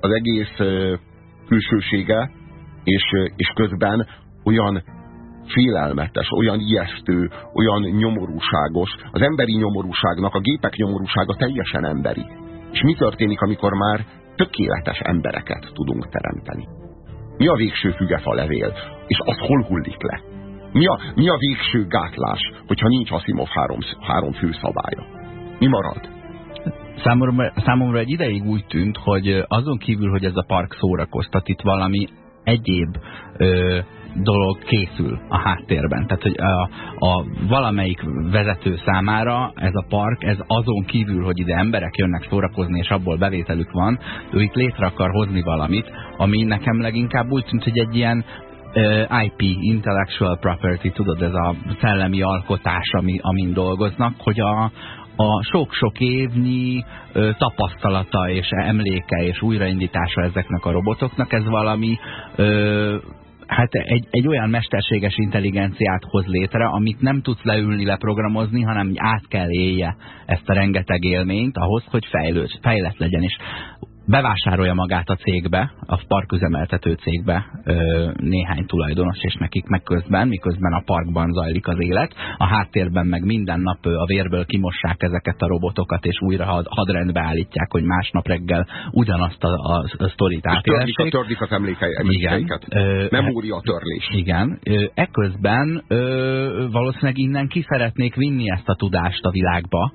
az egész külsősége, és, és közben olyan félelmetes, olyan ijesztő, olyan nyomorúságos. Az emberi nyomorúságnak, a gépek nyomorúsága teljesen emberi. És mi történik, amikor már tökéletes embereket tudunk teremteni? Mi a végső fügefa levél? És az hol hullik le? Mi a, mi a végső gátlás, hogyha nincs Asimov három, három fő? Mi marad? Számomra, számomra egy ideig úgy tűnt, hogy azon kívül, hogy ez a park szórakoztat, itt valami egyéb ö, dolog készül a háttérben. Tehát, hogy a, a valamelyik vezető számára ez a park, ez azon kívül, hogy ide emberek jönnek szórakozni, és abból bevételük van, ő itt létre akar hozni valamit, ami nekem leginkább úgy tűnt, hogy egy ilyen IP, Intellectual Property, tudod, ez a szellemi alkotás, ami, amin dolgoznak, hogy a, a sok-sok évnyi ö, tapasztalata és emléke és újraindítása ezeknek a robotoknak, ez valami ö, hát egy, egy olyan mesterséges intelligenciát hoz létre, amit nem tudsz leülni, leprogramozni, hanem át kell élje ezt a rengeteg élményt ahhoz, hogy fejlőd, fejlett legyen. És bevásárolja magát a cégbe, a parküzemeltető cégbe néhány tulajdonos, és nekik meg közben, miközben a parkban zajlik az élet, a háttérben meg minden nap a vérből kimossák ezeket a robotokat, és újra had, hadrendbe állítják, hogy másnap reggel ugyanazt a, a, a sztorit átélessék. Törlik, törlik az emlékeiket. Memória törlés. Igen. Eközben ö, valószínűleg innen ki szeretnék vinni ezt a tudást a világba,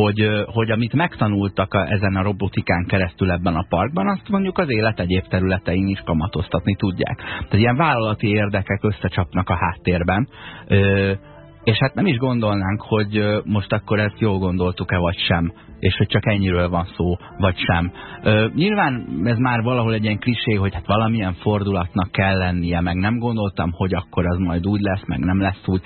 hogy, hogy amit megtanultak a, ezen a robotikán keresztül ebben a parkban, azt mondjuk az élet egyéb területein is kamatoztatni tudják. Tehát ilyen vállalati érdekek összecsapnak a háttérben, és hát nem is gondolnánk, hogy most akkor ezt jól gondoltuk-e vagy sem, és hogy csak ennyiről van szó, vagy sem. Ö, nyilván ez már valahol egy ilyen klisé, hogy hát valamilyen fordulatnak kell lennie, meg nem gondoltam, hogy akkor az majd úgy lesz, meg nem lesz úgy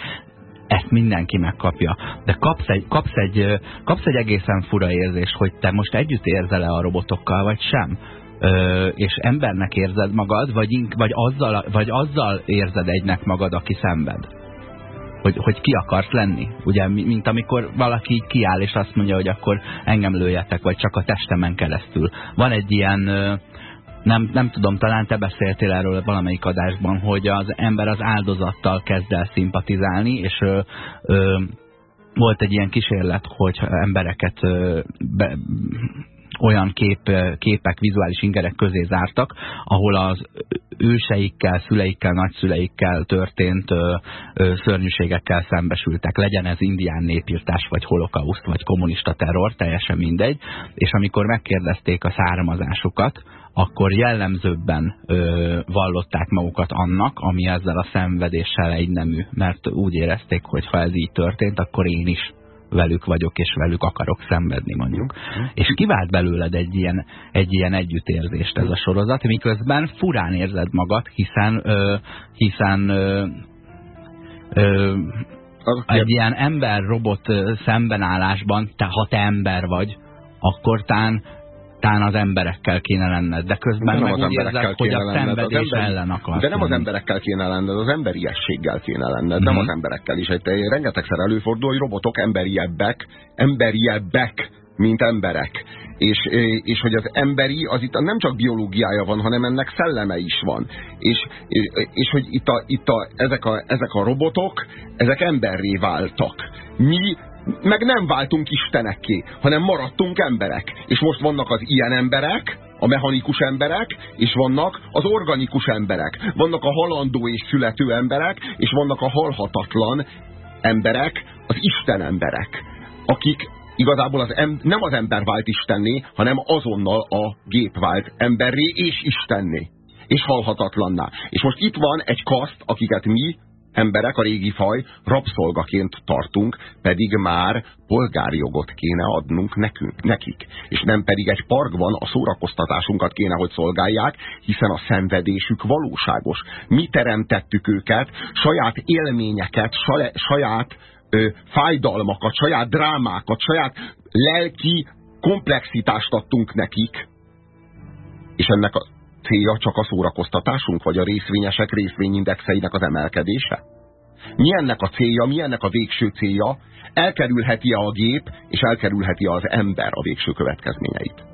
ezt mindenki megkapja. De kapsz egy, kapsz egy, kapsz egy egészen fura érzést, hogy te most együtt érzel-e a robotokkal, vagy sem. Ö, és embernek érzed magad, vagy, ink, vagy, azzal, vagy azzal érzed egynek magad, aki szenved. Hogy, hogy ki akarsz lenni. Ugye, mint amikor valaki kiáll, és azt mondja, hogy akkor engem lőjetek, vagy csak a testemen keresztül. Van egy ilyen nem, nem tudom, talán te beszéltél erről valamelyik adásban, hogy az ember az áldozattal kezd el szimpatizálni, és ö, ö, volt egy ilyen kísérlet, hogy embereket ö, be, olyan kép, képek, vizuális ingerek közé zártak, ahol az őseikkel, szüleikkel, nagyszüleikkel történt ö, ö, szörnyűségekkel szembesültek. Legyen ez indián népírtás, vagy holokauszt, vagy kommunista terror, teljesen mindegy. És amikor megkérdezték a származásukat, akkor jellemzőbben ö, vallották magukat annak, ami ezzel a szenvedéssel egy nemű, mert úgy érezték, hogy ha ez így történt, akkor én is velük vagyok, és velük akarok szenvedni, mondjuk. Mm. És kivált belőled egy ilyen, egy ilyen együttérzést ez a sorozat, miközben furán érzed magad, hiszen, ö, hiszen ö, ö, egy ilyen ember-robot szembenállásban, te, ha te ember vagy, akkor tán tán az emberekkel kéne lenned, de közben de meg úgy érzed, hogy a szenvedés ember... ellen akarsz. De nem az emberekkel kéne lenned, az emberiességgel kéne lenned, mm -hmm. nem az emberekkel is. Egy, rengetegszer előfordul, hogy robotok emberiebbek, emberiebbek, mint emberek. És, és hogy az emberi, az itt nem csak biológiája van, hanem ennek szelleme is van. És, és hogy itt, a, itt a, ezek, a, ezek a robotok, ezek emberré váltak. Mi meg nem váltunk istenekké, hanem maradtunk emberek. És most vannak az ilyen emberek, a mechanikus emberek, és vannak az organikus emberek. Vannak a halandó és születő emberek, és vannak a halhatatlan emberek, az Isten emberek, akik igazából az em nem az ember vált istenné, hanem azonnal a gép vált emberré és istenné. És halhatatlanná. És most itt van egy kaszt, akiket mi emberek, a régi faj, rabszolgaként tartunk, pedig már polgárjogot kéne adnunk nekünk, nekik. És nem pedig egy parkban a szórakoztatásunkat kéne, hogy szolgálják, hiszen a szenvedésük valóságos. Mi teremtettük őket, saját élményeket, saját ö, fájdalmakat, saját drámákat, saját lelki komplexitást adtunk nekik. És ennek a célja csak a szórakoztatásunk, vagy a részvényesek részvényindexeinek az emelkedése? Mi ennek a célja, mi ennek a végső célja? Elkerülheti-e a gép, és elkerülheti az ember a végső következményeit?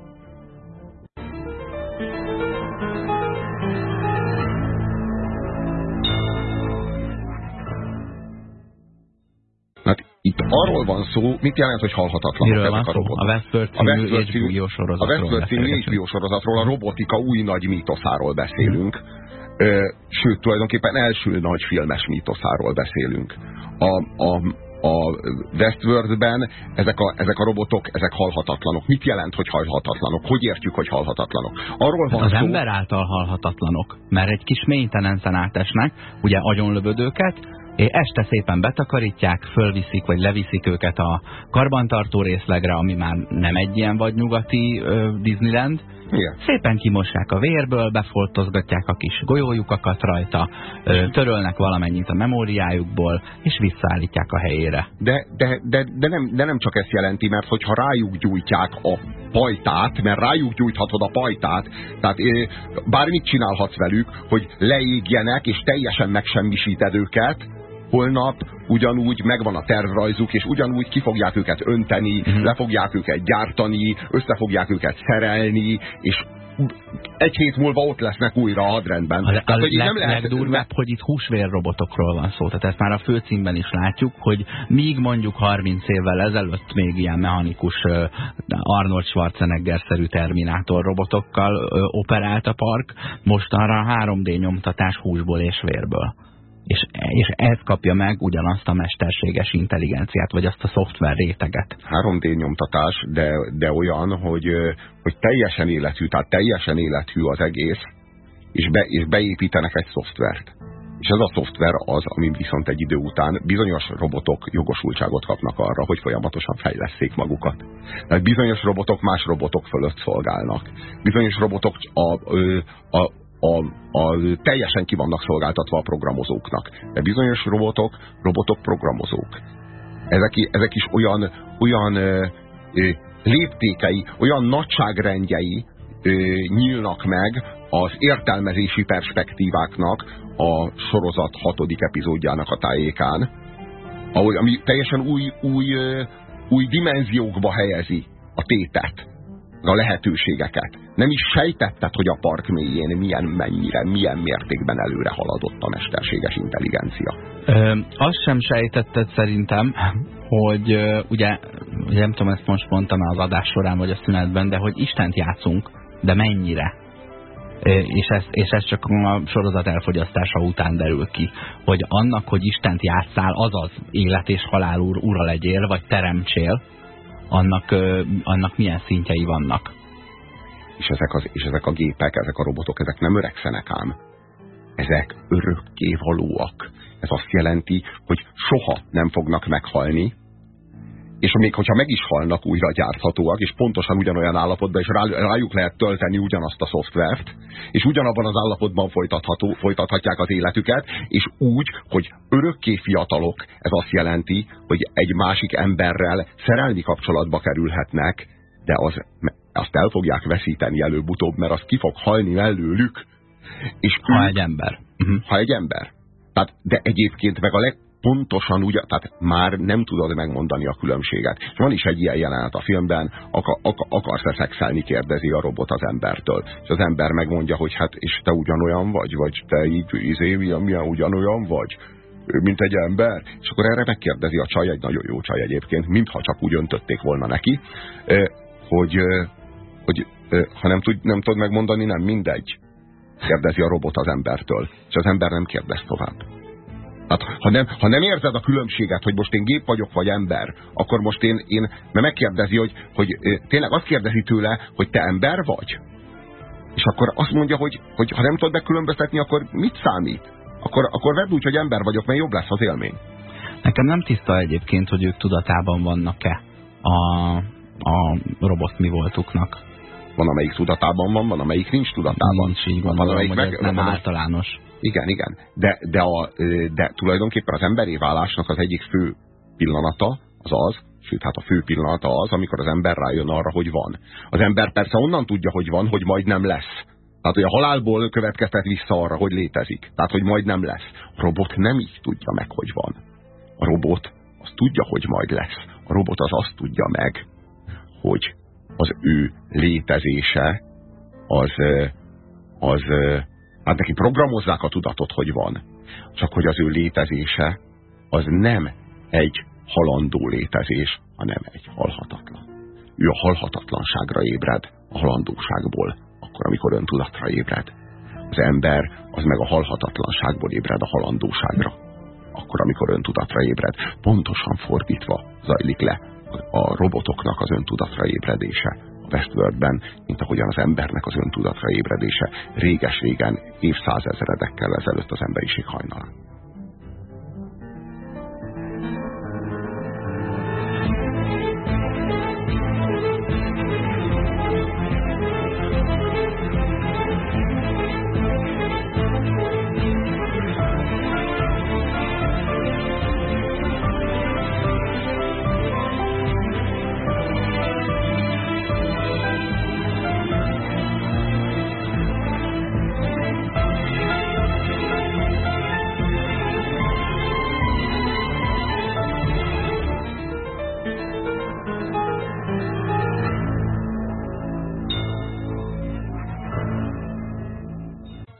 Itt arról van szó, mit jelent, hogy halhatatlan Miről a robotok. A Westworld című HBO sorozatról. A Westworld című HBO sorozatról, a robotika új nagy mítoszáról beszélünk. Sőt, tulajdonképpen első nagy filmes mítoszáról beszélünk. A, a, a Westworldben ezek a, ezek a robotok, ezek halhatatlanok. Mit jelent, hogy halhatatlanok? Hogy értjük, hogy halhatatlanok? Arról van az szó... ember által halhatatlanok, mert egy kis ménytelen átesnek, ugye agyonlövödőket, Este szépen betakarítják, fölviszik vagy leviszik őket a karbantartó részlegre, ami már nem egy ilyen vagy nyugati ö, Disneyland. Igen. Szépen kimossák a vérből, befoltozgatják a kis golyójukakat rajta, ö, törölnek valamennyit a memóriájukból, és visszaállítják a helyére. De, de, de, de, nem, de nem csak ezt jelenti, mert hogyha rájuk gyújtják a pajtát, mert rájuk gyújthatod a pajtát, tehát bármit csinálhatsz velük, hogy leégjenek, és teljesen megsemmisíted őket, holnap ugyanúgy megvan a tervrajzuk, és ugyanúgy ki fogják őket önteni, mm. le fogják őket gyártani, össze fogják őket szerelni, és egy hét múlva ott lesznek újra a hadrendben. A, tehát, hogy leg, nem lehet... legdurvább, hogy itt húsvérrobotokról van szó. Tehát ezt már a főcímben is látjuk, hogy míg mondjuk 30 évvel ezelőtt még ilyen mechanikus Arnold Schwarzenegger-szerű Terminátor robotokkal operált a park, most arra 3D nyomtatás húsból és vérből. És, és ez kapja meg ugyanazt a mesterséges intelligenciát, vagy azt a szoftver réteget. 3D nyomtatás, de, de olyan, hogy, hogy teljesen életű, tehát teljesen életű az egész, és, be, és beépítenek egy szoftvert. És ez a szoftver az, ami viszont egy idő után bizonyos robotok jogosultságot kapnak arra, hogy folyamatosan fejleszték magukat. Tehát bizonyos robotok más robotok fölött szolgálnak. Bizonyos robotok a, a, a, teljesen ki vannak szolgáltatva a programozóknak. De bizonyos robotok, robotok programozók. Ezek, ezek is olyan, olyan ö, ö, léptékei, olyan nagyságrendjei ö, nyílnak meg az értelmezési perspektíváknak a sorozat hatodik epizódjának a tájékán, ahol, ami teljesen új, új, új dimenziókba helyezi a tétet, a lehetőségeket. Nem is sejtetted, hogy a park mélyén milyen mennyire, milyen mértékben előre haladott a mesterséges intelligencia. Ö, azt sem sejtetted szerintem, hogy ugye, ugye nem tudom, ezt most mondtam az adás során, vagy a szünetben, de hogy Istent játszunk, de mennyire? és ez, és ez csak a sorozat elfogyasztása után derül ki, hogy annak, hogy Istent játszál, azaz élet és halál úr, ura legyél, vagy teremtsél, annak, annak milyen szintjei vannak. És ezek, az, és ezek a gépek, ezek a robotok, ezek nem öregszenek ám. Ezek örökké valóak. Ez azt jelenti, hogy soha nem fognak meghalni, és még hogyha meg is halnak, újra gyárthatóak, és pontosan ugyanolyan állapotban, és rájuk lehet tölteni ugyanazt a szoftvert, és ugyanabban az állapotban folytatható, folytathatják az életüket, és úgy, hogy örökké fiatalok, ez azt jelenti, hogy egy másik emberrel szerelmi kapcsolatba kerülhetnek, de az, azt el fogják veszíteni előbb-utóbb, mert az ki fog halni mellőlük. És ha egy ember. Ha egy ember. Tehát, de egyébként meg a leg, pontosan úgy, tehát már nem tudod megmondani a különbséget. És van is egy ilyen jelenet a filmben, akar, akar, akarsz-e szexelni, kérdezi a robot az embertől. És az ember megmondja, hogy hát, és te ugyanolyan vagy, vagy te így, izé, milyen, milyen ugyanolyan vagy mint egy ember, és akkor erre megkérdezi a csaj, egy nagyon jó csaj egyébként, mintha csak úgy öntötték volna neki, hogy, hogy ha nem, tud, nem tudod megmondani, nem mindegy. Kérdezi a robot az embertől, és az ember nem kérdez tovább. Hát, ha, nem, ha nem érzed a különbséget, hogy most én gép vagyok, vagy ember, akkor most én, én mert megkérdezi, hogy, hogy tényleg azt kérdezi tőle, hogy te ember vagy? És akkor azt mondja, hogy, hogy ha nem tudod megkülönböztetni, akkor mit számít? Akkor, akkor vedd úgy, hogy ember vagyok, mert jobb lesz az élmény. Nekem nem tiszta egyébként, hogy ők tudatában vannak-e a, a robot mi voltuknak. Van, amelyik tudatában van, van, amelyik nincs tudatában. Nincs, így van, van amelyik meg, nem van, általános. Igen, igen. De, de, a, de tulajdonképpen az emberi válásnak az egyik fő pillanata az az, sőt, hát a fő pillanata az, amikor az ember rájön arra, hogy van. Az ember persze onnan tudja, hogy van, hogy majd nem lesz. Tehát, hogy a halálból következtet vissza arra, hogy létezik. Tehát, hogy majd nem lesz. A robot nem így tudja meg, hogy van. A robot az tudja, hogy majd lesz. A robot az azt tudja meg, hogy az ő létezése az, az Hát neki programozzák a tudatot, hogy van. Csak hogy az ő létezése az nem egy halandó létezés, hanem egy halhatatlan. Ő a halhatatlanságra ébred a halandóságból, akkor, amikor öntudatra ébred. Az ember az meg a halhatatlanságból ébred a halandóságra, akkor, amikor öntudatra ébred. Pontosan fordítva zajlik le a robotoknak az öntudatra ébredése Westworldben, mint ahogyan az embernek az öntudatra ébredése réges-régen, évszázezeredekkel ezelőtt az emberiség hajnalán.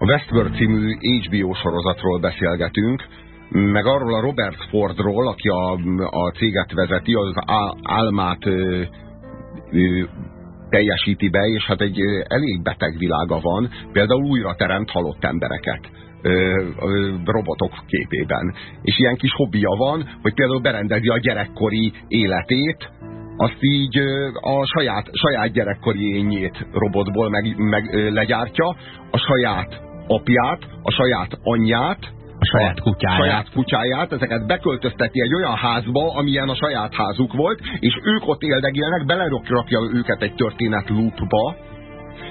Westworld című HBO sorozatról beszélgetünk, meg arról a Robert Fordról, aki a, a céget vezeti, az álmát ö, ö, teljesíti be, és hát egy elég beteg világa van, például újra teremt halott embereket. robotok képében. És ilyen kis hobbija van, hogy például berendezi a gyerekkori életét, azt így a saját, saját gyerekkori ényét robotból meg, meg legyártja, a saját apját, a saját anyját, a saját kutyáját. saját kutyáját, ezeket beköltözteti egy olyan házba, amilyen a saját házuk volt, és ők ott éldegélnek, belerakja őket egy történet loopba,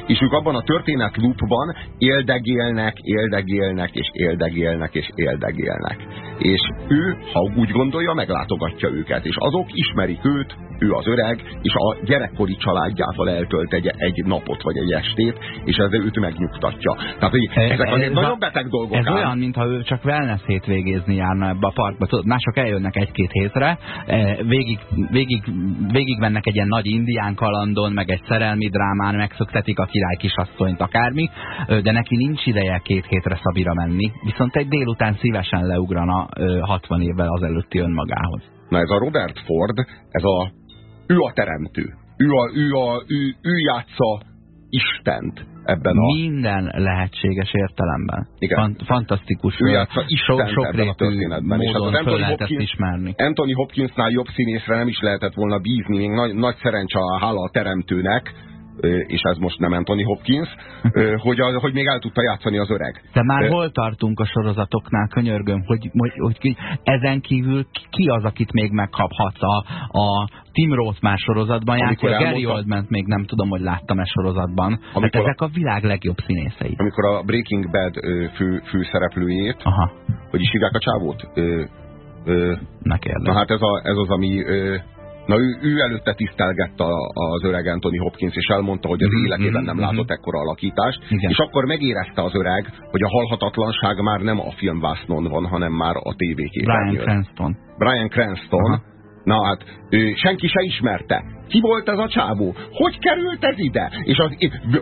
és ők abban a történet loopban éldegélnek, éldegélnek, és éldegélnek, és éldegélnek. És ő, ha úgy gondolja, meglátogatja őket, és azok ismerik őt, ő az öreg, és a gyerekkori családjával eltölt egy, egy napot vagy egy estét, és ez őt megnyugtatja. Tehát, hogy ezek ez, ez nagyon beteg dolgok. Ez áll. olyan, mintha ő csak wellness hétvégézni járna ebbe a parkba. Tudod, mások eljönnek egy-két hétre, e, végig, végig, végig mennek egy ilyen nagy indián kalandon, meg egy szerelmi drámán, megszöktetik a király kisasszonyt, akármi, de neki nincs ideje két hétre Szabira menni, viszont egy délután szívesen leugrana 60 évvel azelőtti önmagához. Na ez a Robert Ford, ez a ő a teremtő. Ő, a, ő, a, ő, ő játsza Istent ebben a... Minden lehetséges értelemben. Igen. Fant fantasztikus. Ő játsza Istent so, ebben a történetben. És hát az Anthony Hopkins, ismerni. Anthony Hopkinsnál jobb színészre nem is lehetett volna bízni. Még nagy, nagy szerencse a hála a teremtőnek, és ez most nem Anthony Hopkins, hogy, a, hogy még el tudta játszani az öreg. De már De... hol tartunk a sorozatoknál, könyörgöm, hogy, hogy, hogy ezen kívül ki az, akit még megkaphatsz a, a Tim Roth már sorozatban játszik, a Gary Oldman még nem tudom, hogy láttam-e sorozatban, hát amikor mert ezek a világ legjobb színészei. Amikor a Breaking Bad fő, főszereplőjét, Aha. hogy is hívják a csávót? Ö, ö, ne Na hát ez, a, ez az, ami... Ö, Na ő, ő előtte tisztelgette az öreg Anthony Hopkins, és elmondta, hogy az mm -hmm, életében nem mm -hmm. látott ekkora alakítást, Igen. és akkor megérezte az öreg, hogy a halhatatlanság már nem a filmvásznon van, hanem már a tévéképernyőn. Brian Cranston. Brian Cranston. Aha. Na hát, ő, senki se ismerte. Ki volt ez a csávó? Hogy került ez ide? És az,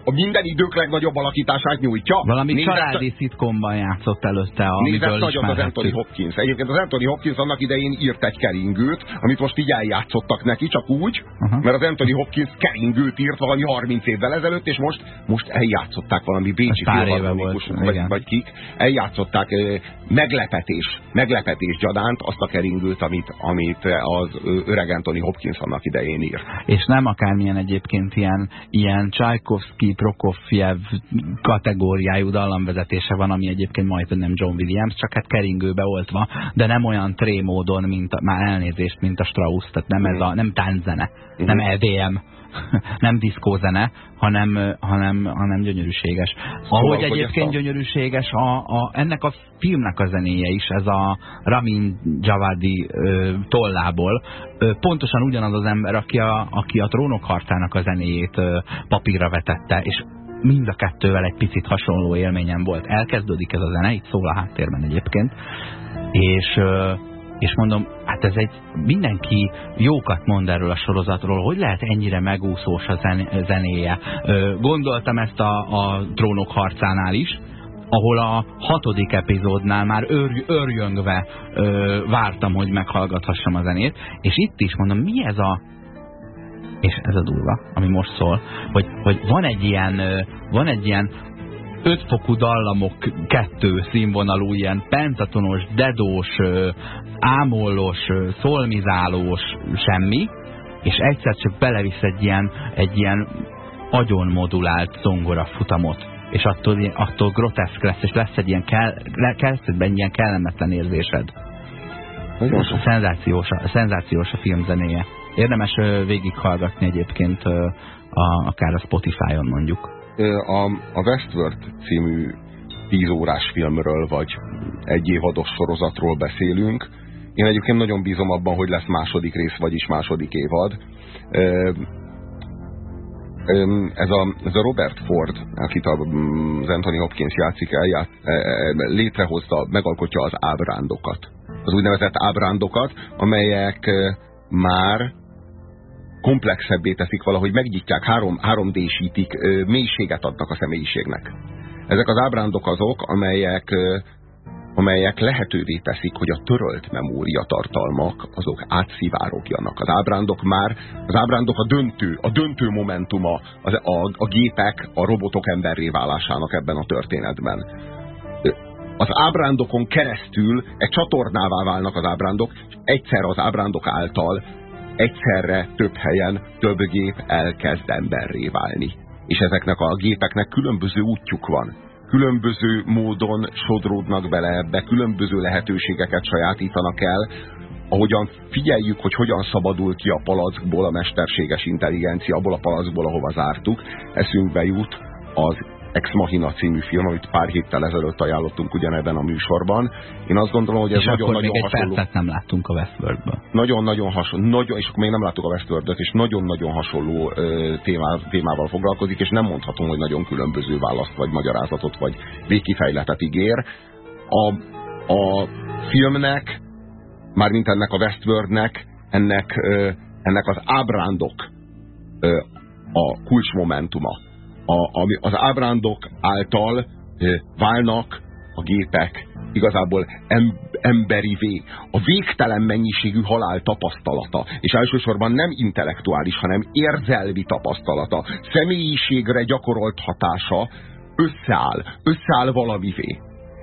minden idők legnagyobb alakítását nyújtja. Valami Nézett, családi szitkomban játszott előtte, amiből nagyon az Anthony Hopkins. Egyébként az Anthony Hopkins annak idején írt egy keringőt, amit most így eljátszottak neki, csak úgy, uh -huh. mert az Anthony Hopkins keringőt írt valami 30 évvel ezelőtt, és most, most eljátszották valami bécsi filharmonikus, vagy, vagy kik, eljátszották meglepetés, meglepetés gyadánt azt a keringőt, amit, amit az öreg Anthony Hopkins annak idején írt és nem akármilyen egyébként ilyen, ilyen Csajkovszki, Prokofjev kategóriájú dallamvezetése van, ami egyébként majd nem John Williams, csak hát keringőbe oltva, de nem olyan tré módon, mint a, már elnézést, mint a Strauss, tehát nem, ez a, nem tánzene, nem EDM nem diszkózene, hanem, hanem, hanem gyönyörűséges. Ahogy szóval, egyébként a... gyönyörűséges a, a, ennek a filmnek a zenéje is, ez a Ramin Javadi ö, tollából, ö, pontosan ugyanaz az ember, aki a, aki a trónok harcának a zenéjét ö, papírra vetette, és mind a kettővel egy picit hasonló élményem volt. Elkezdődik ez a zene, itt szól a háttérben egyébként, és és mondom, hát ez egy, mindenki jókat mond erről a sorozatról, hogy lehet ennyire megúszós a zen, zenéje. Gondoltam ezt a, a trónok harcánál is, ahol a hatodik epizódnál már őr, őrjöngve ö, vártam, hogy meghallgathassam a zenét, és itt is mondom, mi ez a és ez a durva, ami most szól, hogy, hogy van egy ilyen, van egy ilyen ötfokú dallamok kettő színvonalú, ilyen pentatonos, dedós, ámolós, szolmizálós semmi, és egyszer csak belevisz egy ilyen, egy ilyen agyon modulált zongora futamot és attól, attól groteszk lesz, és lesz egy ilyen, kell, egy ilyen kellemetlen érzésed. Most a szenzációs, a szenzációs a filmzenéje. Érdemes végighallgatni egyébként a, akár a Spotify-on mondjuk a, a Westworld című tíz órás filmről, vagy egy évados sorozatról beszélünk. Én egyébként nagyon bízom abban, hogy lesz második rész, vagyis második évad. Ez a, ez a Robert Ford, akit az Anthony Hopkins játszik el, ját, e, e, létrehozta, megalkotja az ábrándokat. Az úgynevezett ábrándokat, amelyek már komplexebbé teszik valahogy, megnyitják, három, 3D-sítik, mélységet adnak a személyiségnek. Ezek az ábrándok azok, amelyek, amelyek lehetővé teszik, hogy a törölt memória tartalmak azok átszivárogjanak. Az ábrándok már, az ábrándok a döntő, a döntő momentuma az, a, a gépek, a robotok emberré válásának ebben a történetben az ábrándokon keresztül egy csatornává válnak az ábrándok, egyszer az ábrándok által egyszerre több helyen több gép elkezd emberré válni. És ezeknek a gépeknek különböző útjuk van. Különböző módon sodródnak bele ebbe, különböző lehetőségeket sajátítanak el, ahogyan figyeljük, hogy hogyan szabadul ki a palackból a mesterséges intelligencia, abból a palackból, ahova zártuk, eszünkbe jut az Ex Machina című film, amit pár héttel ezelőtt ajánlottunk ugyanebben a műsorban. Én azt gondolom, hogy ez nagyon-nagyon nagyon hasonló. percet nem láttunk a Westworldből. Nagyon-nagyon hasonló, nagyon, és akkor még nem láttuk a westworld és nagyon-nagyon hasonló ö, témá, témával foglalkozik, és nem mondhatom, hogy nagyon különböző választ, vagy magyarázatot, vagy végkifejletet ígér. A, a filmnek, mármint ennek a Westworldnek, ennek, ö, ennek az ábrándok ö, a kulcsmomentuma a, ami az ábrándok által válnak a gépek igazából em, emberivé. A végtelen mennyiségű halál tapasztalata, és elsősorban nem intellektuális, hanem érzelmi tapasztalata, személyiségre gyakorolt hatása összeáll, összeáll valamivé.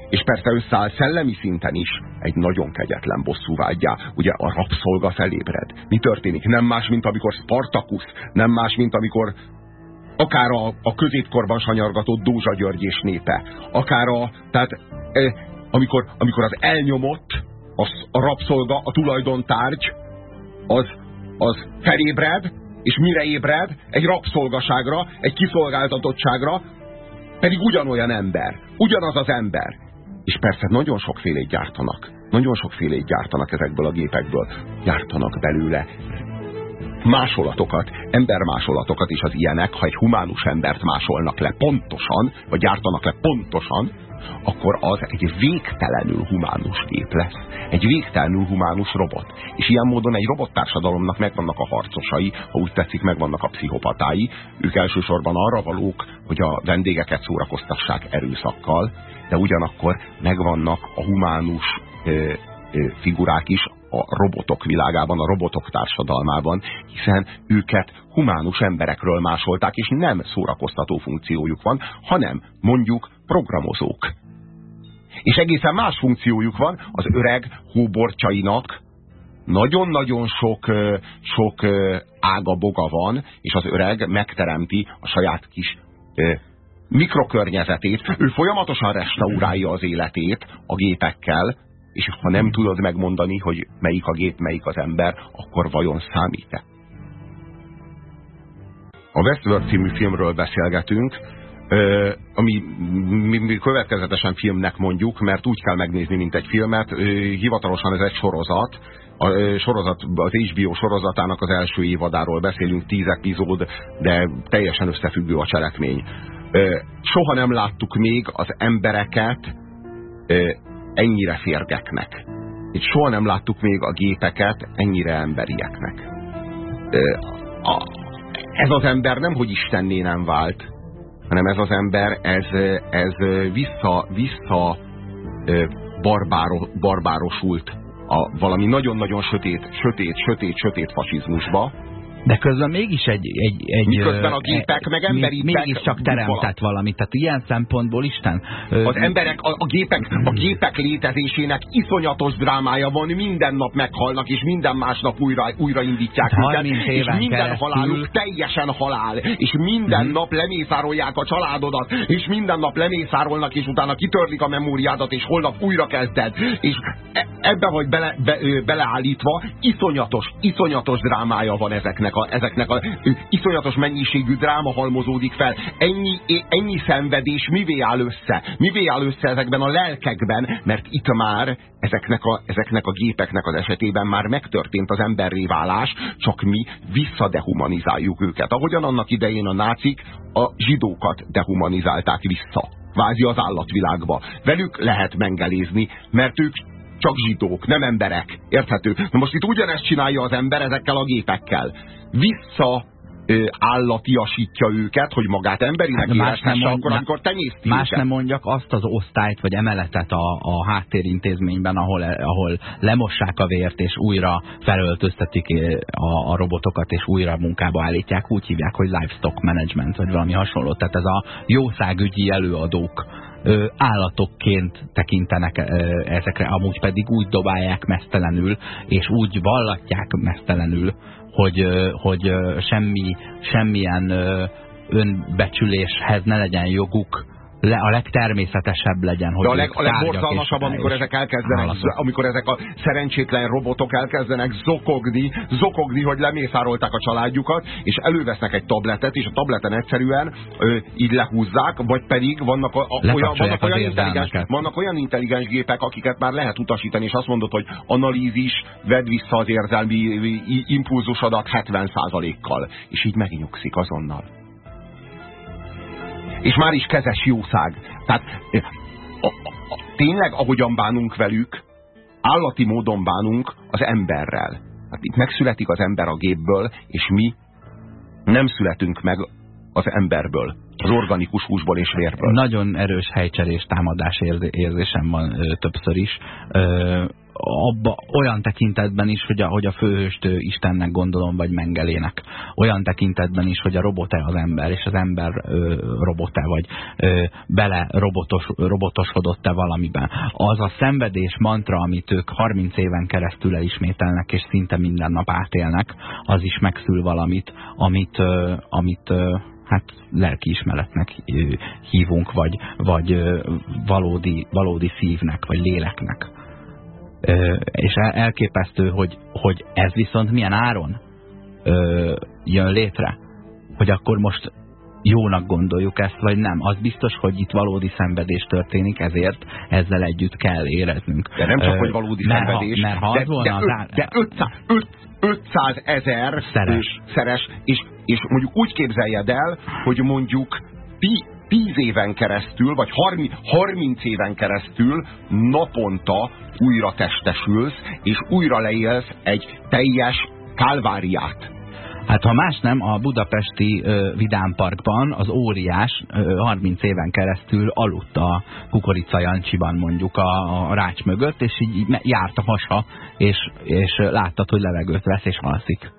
És persze összeáll szellemi szinten is egy nagyon kegyetlen bosszúvágyá. Ugye a rabszolga felébred. Mi történik? Nem más, mint amikor Spartacus, nem más, mint amikor akár a, a középkorban sanyargatott Dózsa György és népe, akár a, tehát e, amikor, amikor az elnyomott, az, a rabszolga, a tulajdontárgy, az, az felébred, és mire ébred? Egy rabszolgaságra, egy kiszolgáltatottságra, pedig ugyanolyan ember, ugyanaz az ember. És persze nagyon sokfélét gyártanak. Nagyon sokfélét gyártanak ezekből a gépekből. Gyártanak belőle másolatokat, embermásolatokat is az ilyenek, ha egy humánus embert másolnak le pontosan, vagy gyártanak le pontosan, akkor az egy végtelenül humánus gép lesz. Egy végtelenül humánus robot. És ilyen módon egy robottársadalomnak megvannak a harcosai, ha úgy tetszik, megvannak a pszichopatái. Ők elsősorban arra valók, hogy a vendégeket szórakoztassák erőszakkal, de ugyanakkor megvannak a humánus figurák is, a robotok világában, a robotok társadalmában, hiszen őket humánus emberekről másolták, és nem szórakoztató funkciójuk van, hanem mondjuk programozók. És egészen más funkciójuk van az öreg hóborcsainak, nagyon-nagyon sok, sok ága-boga van, és az öreg megteremti a saját kis mikrokörnyezetét. Ő folyamatosan restaurálja az életét a gépekkel, és ha nem tudod megmondani, hogy melyik a gép, melyik az ember, akkor vajon számít-e? A Westworld című filmről beszélgetünk, ami mi, mi következetesen filmnek mondjuk, mert úgy kell megnézni, mint egy filmet. Hivatalosan ez egy sorozat, a sorozat, az HBO sorozatának az első évadáról beszélünk, tíz epizód, de teljesen összefüggő a cselekmény. Soha nem láttuk még az embereket ennyire férgeknek. Itt soha nem láttuk még a gépeket ennyire emberieknek. Ez az ember nem, hogy Istenné nem vált, hanem ez az ember, ez, ez vissza, vissza barbáro, barbárosult a valami nagyon-nagyon sötét, sötét, sötét, sötét fasizmusba, de közben mégis egy... egy, egy Miközben a gépek, meg emberi Mégiscsak teremtett valamit. Tehát ilyen szempontból Isten... Az emberek, a, a, gépek, a gépek létezésének iszonyatos drámája van, minden nap meghalnak, és minden másnap újra, újraindítják hát őket, és minden keresztül... haláluk teljesen halál, és minden hmm. nap lemészárolják a családodat, és minden nap lemészárolnak, és utána kitörlik a memóriádat, és holnap újra kezded. És e, ebbe vagy bele, be, beleállítva, iszonyatos, iszonyatos drámája van ezeknek ezeknek a, ezeknek a iszonyatos mennyiségű dráma halmozódik fel. Ennyi, ennyi szenvedés mivé áll össze? Mivé áll össze ezekben a lelkekben? Mert itt már ezeknek a, ezeknek a gépeknek az esetében már megtörtént az emberré válás, csak mi visszadehumanizáljuk őket. Ahogyan annak idején a nácik a zsidókat dehumanizálták vissza vázi az állatvilágba. Velük lehet mengelézni, mert ők csak zsidók, nem emberek. Érthető? Na most itt ugyanezt csinálja az ember ezekkel a gépekkel vissza állatiasítja őket, hogy magát emberinek hát más nem mond, akkor, amikor tenyészti Más őket. nem mondjak azt az osztályt vagy emeletet a, a háttérintézményben, ahol, ahol lemossák a vért, és újra felöltöztetik a, a robotokat, és újra munkába állítják. Úgy hívják, hogy livestock management, vagy valami hasonló. Tehát ez a jószágügyi előadók ö, állatokként tekintenek ö, ezekre, amúgy pedig úgy dobálják mesztelenül, és úgy vallatják mesztelenül, hogy, hogy semmi, semmilyen önbecsüléshez ne legyen joguk, le, a legtermészetesebb legyen. Hogy De a, leg, a legborzalmasabb, amikor ezek elkezdenek, amikor ezek a szerencsétlen robotok elkezdenek zokogni, zokogni, hogy lemészárolták a családjukat, és elővesznek egy tabletet, és a tableten egyszerűen ö, így lehúzzák, vagy pedig vannak, a, a, olyan, vannak, olyan intelligens, vannak olyan intelligens gépek, akiket már lehet utasítani, és azt mondod, hogy analízis, vedd vissza az érzelmi impulzusodat 70%-kal, és így megnyugszik azonnal és már is kezes jószág. Tehát tényleg ahogyan bánunk velük, állati módon bánunk az emberrel. Hát itt megszületik az ember a gépből, és mi nem születünk meg az emberből, az organikus húsból és vérből. Nagyon erős helycserés támadás érzésem van ö, többször is. Ö, abba, olyan tekintetben is, hogy a, hogy a főhőst Istennek gondolom, vagy mengelének. Olyan tekintetben is, hogy a robot-e az ember, és az ember robot-e, vagy ö, bele robotos, robotosodott-e valamiben. Az a szenvedés mantra, amit ők 30 éven keresztül elismételnek, és szinte minden nap átélnek, az is megszül valamit, amit, ö, amit ö, hát lelkiismeretnek hívunk, vagy, vagy valódi, valódi szívnek, vagy léleknek és elképesztő, hogy, hogy ez viszont milyen áron jön létre. Hogy akkor most jónak gondoljuk ezt, vagy nem. Az biztos, hogy itt valódi szenvedés történik, ezért ezzel együtt kell éreznünk. De nem csak, hogy valódi mert szenvedés, ha, mert ha de, volna de, az de 500, 500 ezer szeres, szeres és, és mondjuk úgy képzeljed el, hogy mondjuk ti 10 éven keresztül, vagy 30, 30 éven keresztül naponta újra testesülsz, és újra leélsz egy teljes kálváriát. Hát ha más nem, a budapesti uh, Vidámparkban az óriás uh, 30 éven keresztül aludt a Kukorica mondjuk a, a rács mögött, és így járt a hasa, és, és láttad, hogy levegőt vesz és alszik.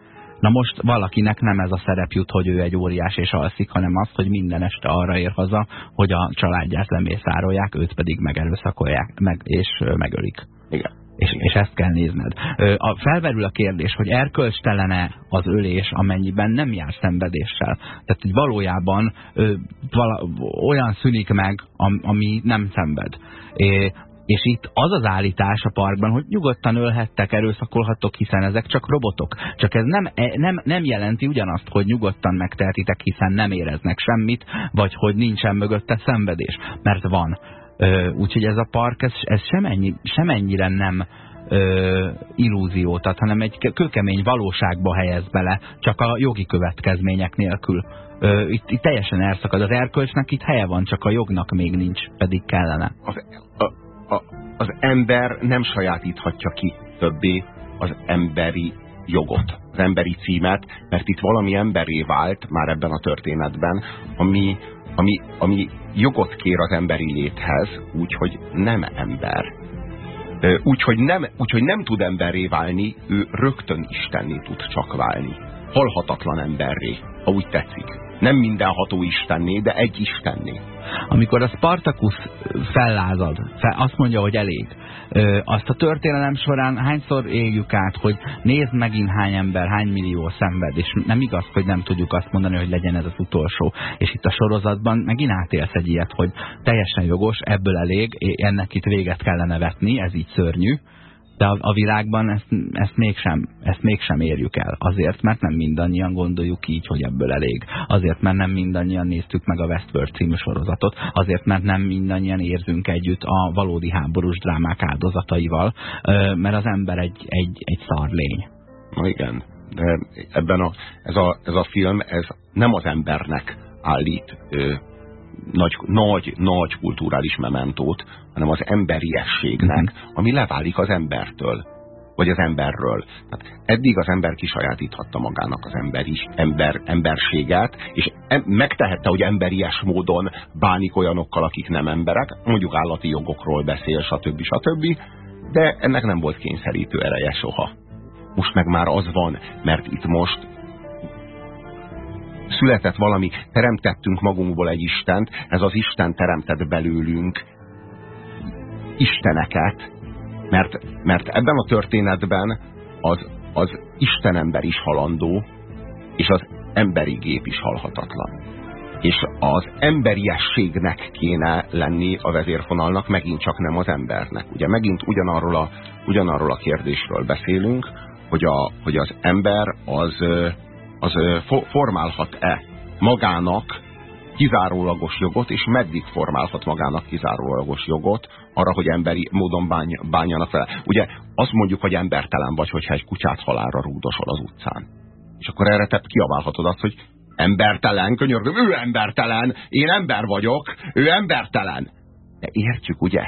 Na most valakinek nem ez a szerep jut, hogy ő egy óriás és alszik, hanem az, hogy minden este arra ér haza, hogy a családját lemészárolják, őt pedig megerőszakolják, meg, és megölik. Igen. És, és ezt kell nézned. A, felverül a kérdés, hogy erkölcstelene az ölés, amennyiben nem jár szenvedéssel. Tehát hogy valójában ö, vala, olyan szűnik meg, am, ami nem szenved. É, és itt az az állítás a parkban, hogy nyugodtan ölhettek, erőszakolhattok, hiszen ezek csak robotok. Csak ez nem, e, nem, nem jelenti ugyanazt, hogy nyugodtan megtehetitek, hiszen nem éreznek semmit, vagy hogy nincsen mögötte szenvedés. Mert van. Úgyhogy ez a park, ez, ez semennyi, semennyire nem ö, illúziót ad, hanem egy kőkemény valóságba helyez bele, csak a jogi következmények nélkül. Ö, itt, itt teljesen elszakad az erkölcsnek, itt helye van, csak a jognak még nincs, pedig kellene. Az, az ember nem sajátíthatja ki többé az emberi jogot, az emberi címet, mert itt valami emberé vált már ebben a történetben, ami, ami, ami jogot kér az emberi léthez, úgyhogy nem ember. Úgyhogy nem, úgy, nem tud emberré válni, ő rögtön istenné tud csak válni. Halhatatlan emberré, ha úgy tetszik nem mindenható istenné, de egy istenné. Amikor a Spartacus fellázad, fel, azt mondja, hogy elég, ö, azt a történelem során hányszor éljük át, hogy nézd megint hány ember, hány millió szenved, és nem igaz, hogy nem tudjuk azt mondani, hogy legyen ez az utolsó. És itt a sorozatban megint átélsz egy ilyet, hogy teljesen jogos, ebből elég, ennek itt véget kellene vetni, ez így szörnyű, de a, a világban ezt, ezt, mégsem, ezt mégsem érjük el. Azért, mert nem mindannyian gondoljuk így, hogy ebből elég. Azért, mert nem mindannyian néztük meg a Westworld című sorozatot. Azért, mert nem mindannyian érzünk együtt a valódi háborús drámák áldozataival. Mert az ember egy, egy, egy szar lény. Na igen, de ebben a, ez, a, ez a film ez nem az embernek állít nagy, nagy, nagy kulturális mementót, hanem az emberiességnek, ami leválik az embertől, vagy az emberről. Tehát eddig az ember kisajátíthatta magának az emberi, ember, emberséget, és em, megtehette, hogy emberies módon bánik olyanokkal, akik nem emberek, mondjuk állati jogokról beszél, stb. stb. De ennek nem volt kényszerítő ereje soha. Most meg már az van, mert itt most született valami, teremtettünk magunkból egy Istent, ez az Isten teremtett belőlünk Isteneket, mert, mert ebben a történetben az, az Istenember is halandó, és az emberi gép is halhatatlan. És az emberiességnek kéne lenni a vezérfonalnak, megint csak nem az embernek. Ugye megint ugyanarról a, ugyanarról a kérdésről beszélünk, hogy, a, hogy az ember az, az formálhat-e magának kizárólagos jogot, és meddig formálhat magának kizárólagos jogot arra, hogy emberi módon bány, bánjanak vele. Ugye azt mondjuk, hogy embertelen vagy, hogyha egy kutyát halálra rúdosol az utcán. És akkor erre te kiabálhatod azt, hogy embertelen, könyörgöm, ő embertelen, én ember vagyok, ő embertelen. De értjük, ugye?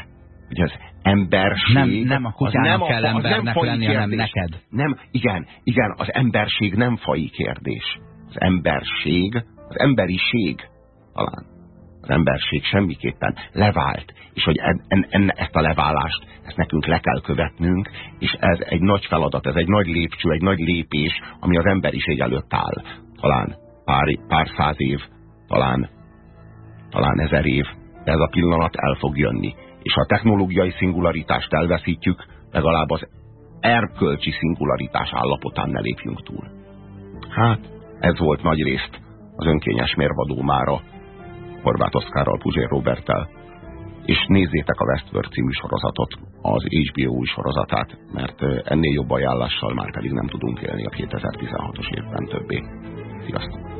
Hogy az emberség... Nem, nem a kutyának nem kell a, embernek nem lenni, hanem neked. Nem, igen, igen, az emberség nem fai kérdés. Az emberség, az emberiség talán. Az emberség semmiképpen levált, és hogy en, en, en, ezt a leválást, ezt nekünk le kell követnünk, és ez egy nagy feladat, ez egy nagy lépcső, egy nagy lépés, ami az emberiség előtt áll. Talán pár, pár száz év, talán, talán ezer év, de ez a pillanat el fog jönni. És ha a technológiai szingularitást elveszítjük, legalább az erkölcsi szingularitás állapotán ne lépjünk túl. Hát, ez volt nagy részt az önkényes mérvadó mára Horváth Oszkárral, Puzsér Roberttel, és nézzétek a Westworld című sorozatot, az HBO sorozatát, mert ennél jobb ajánlással már pedig nem tudunk élni a 2016-os évben többé. Sziasztok!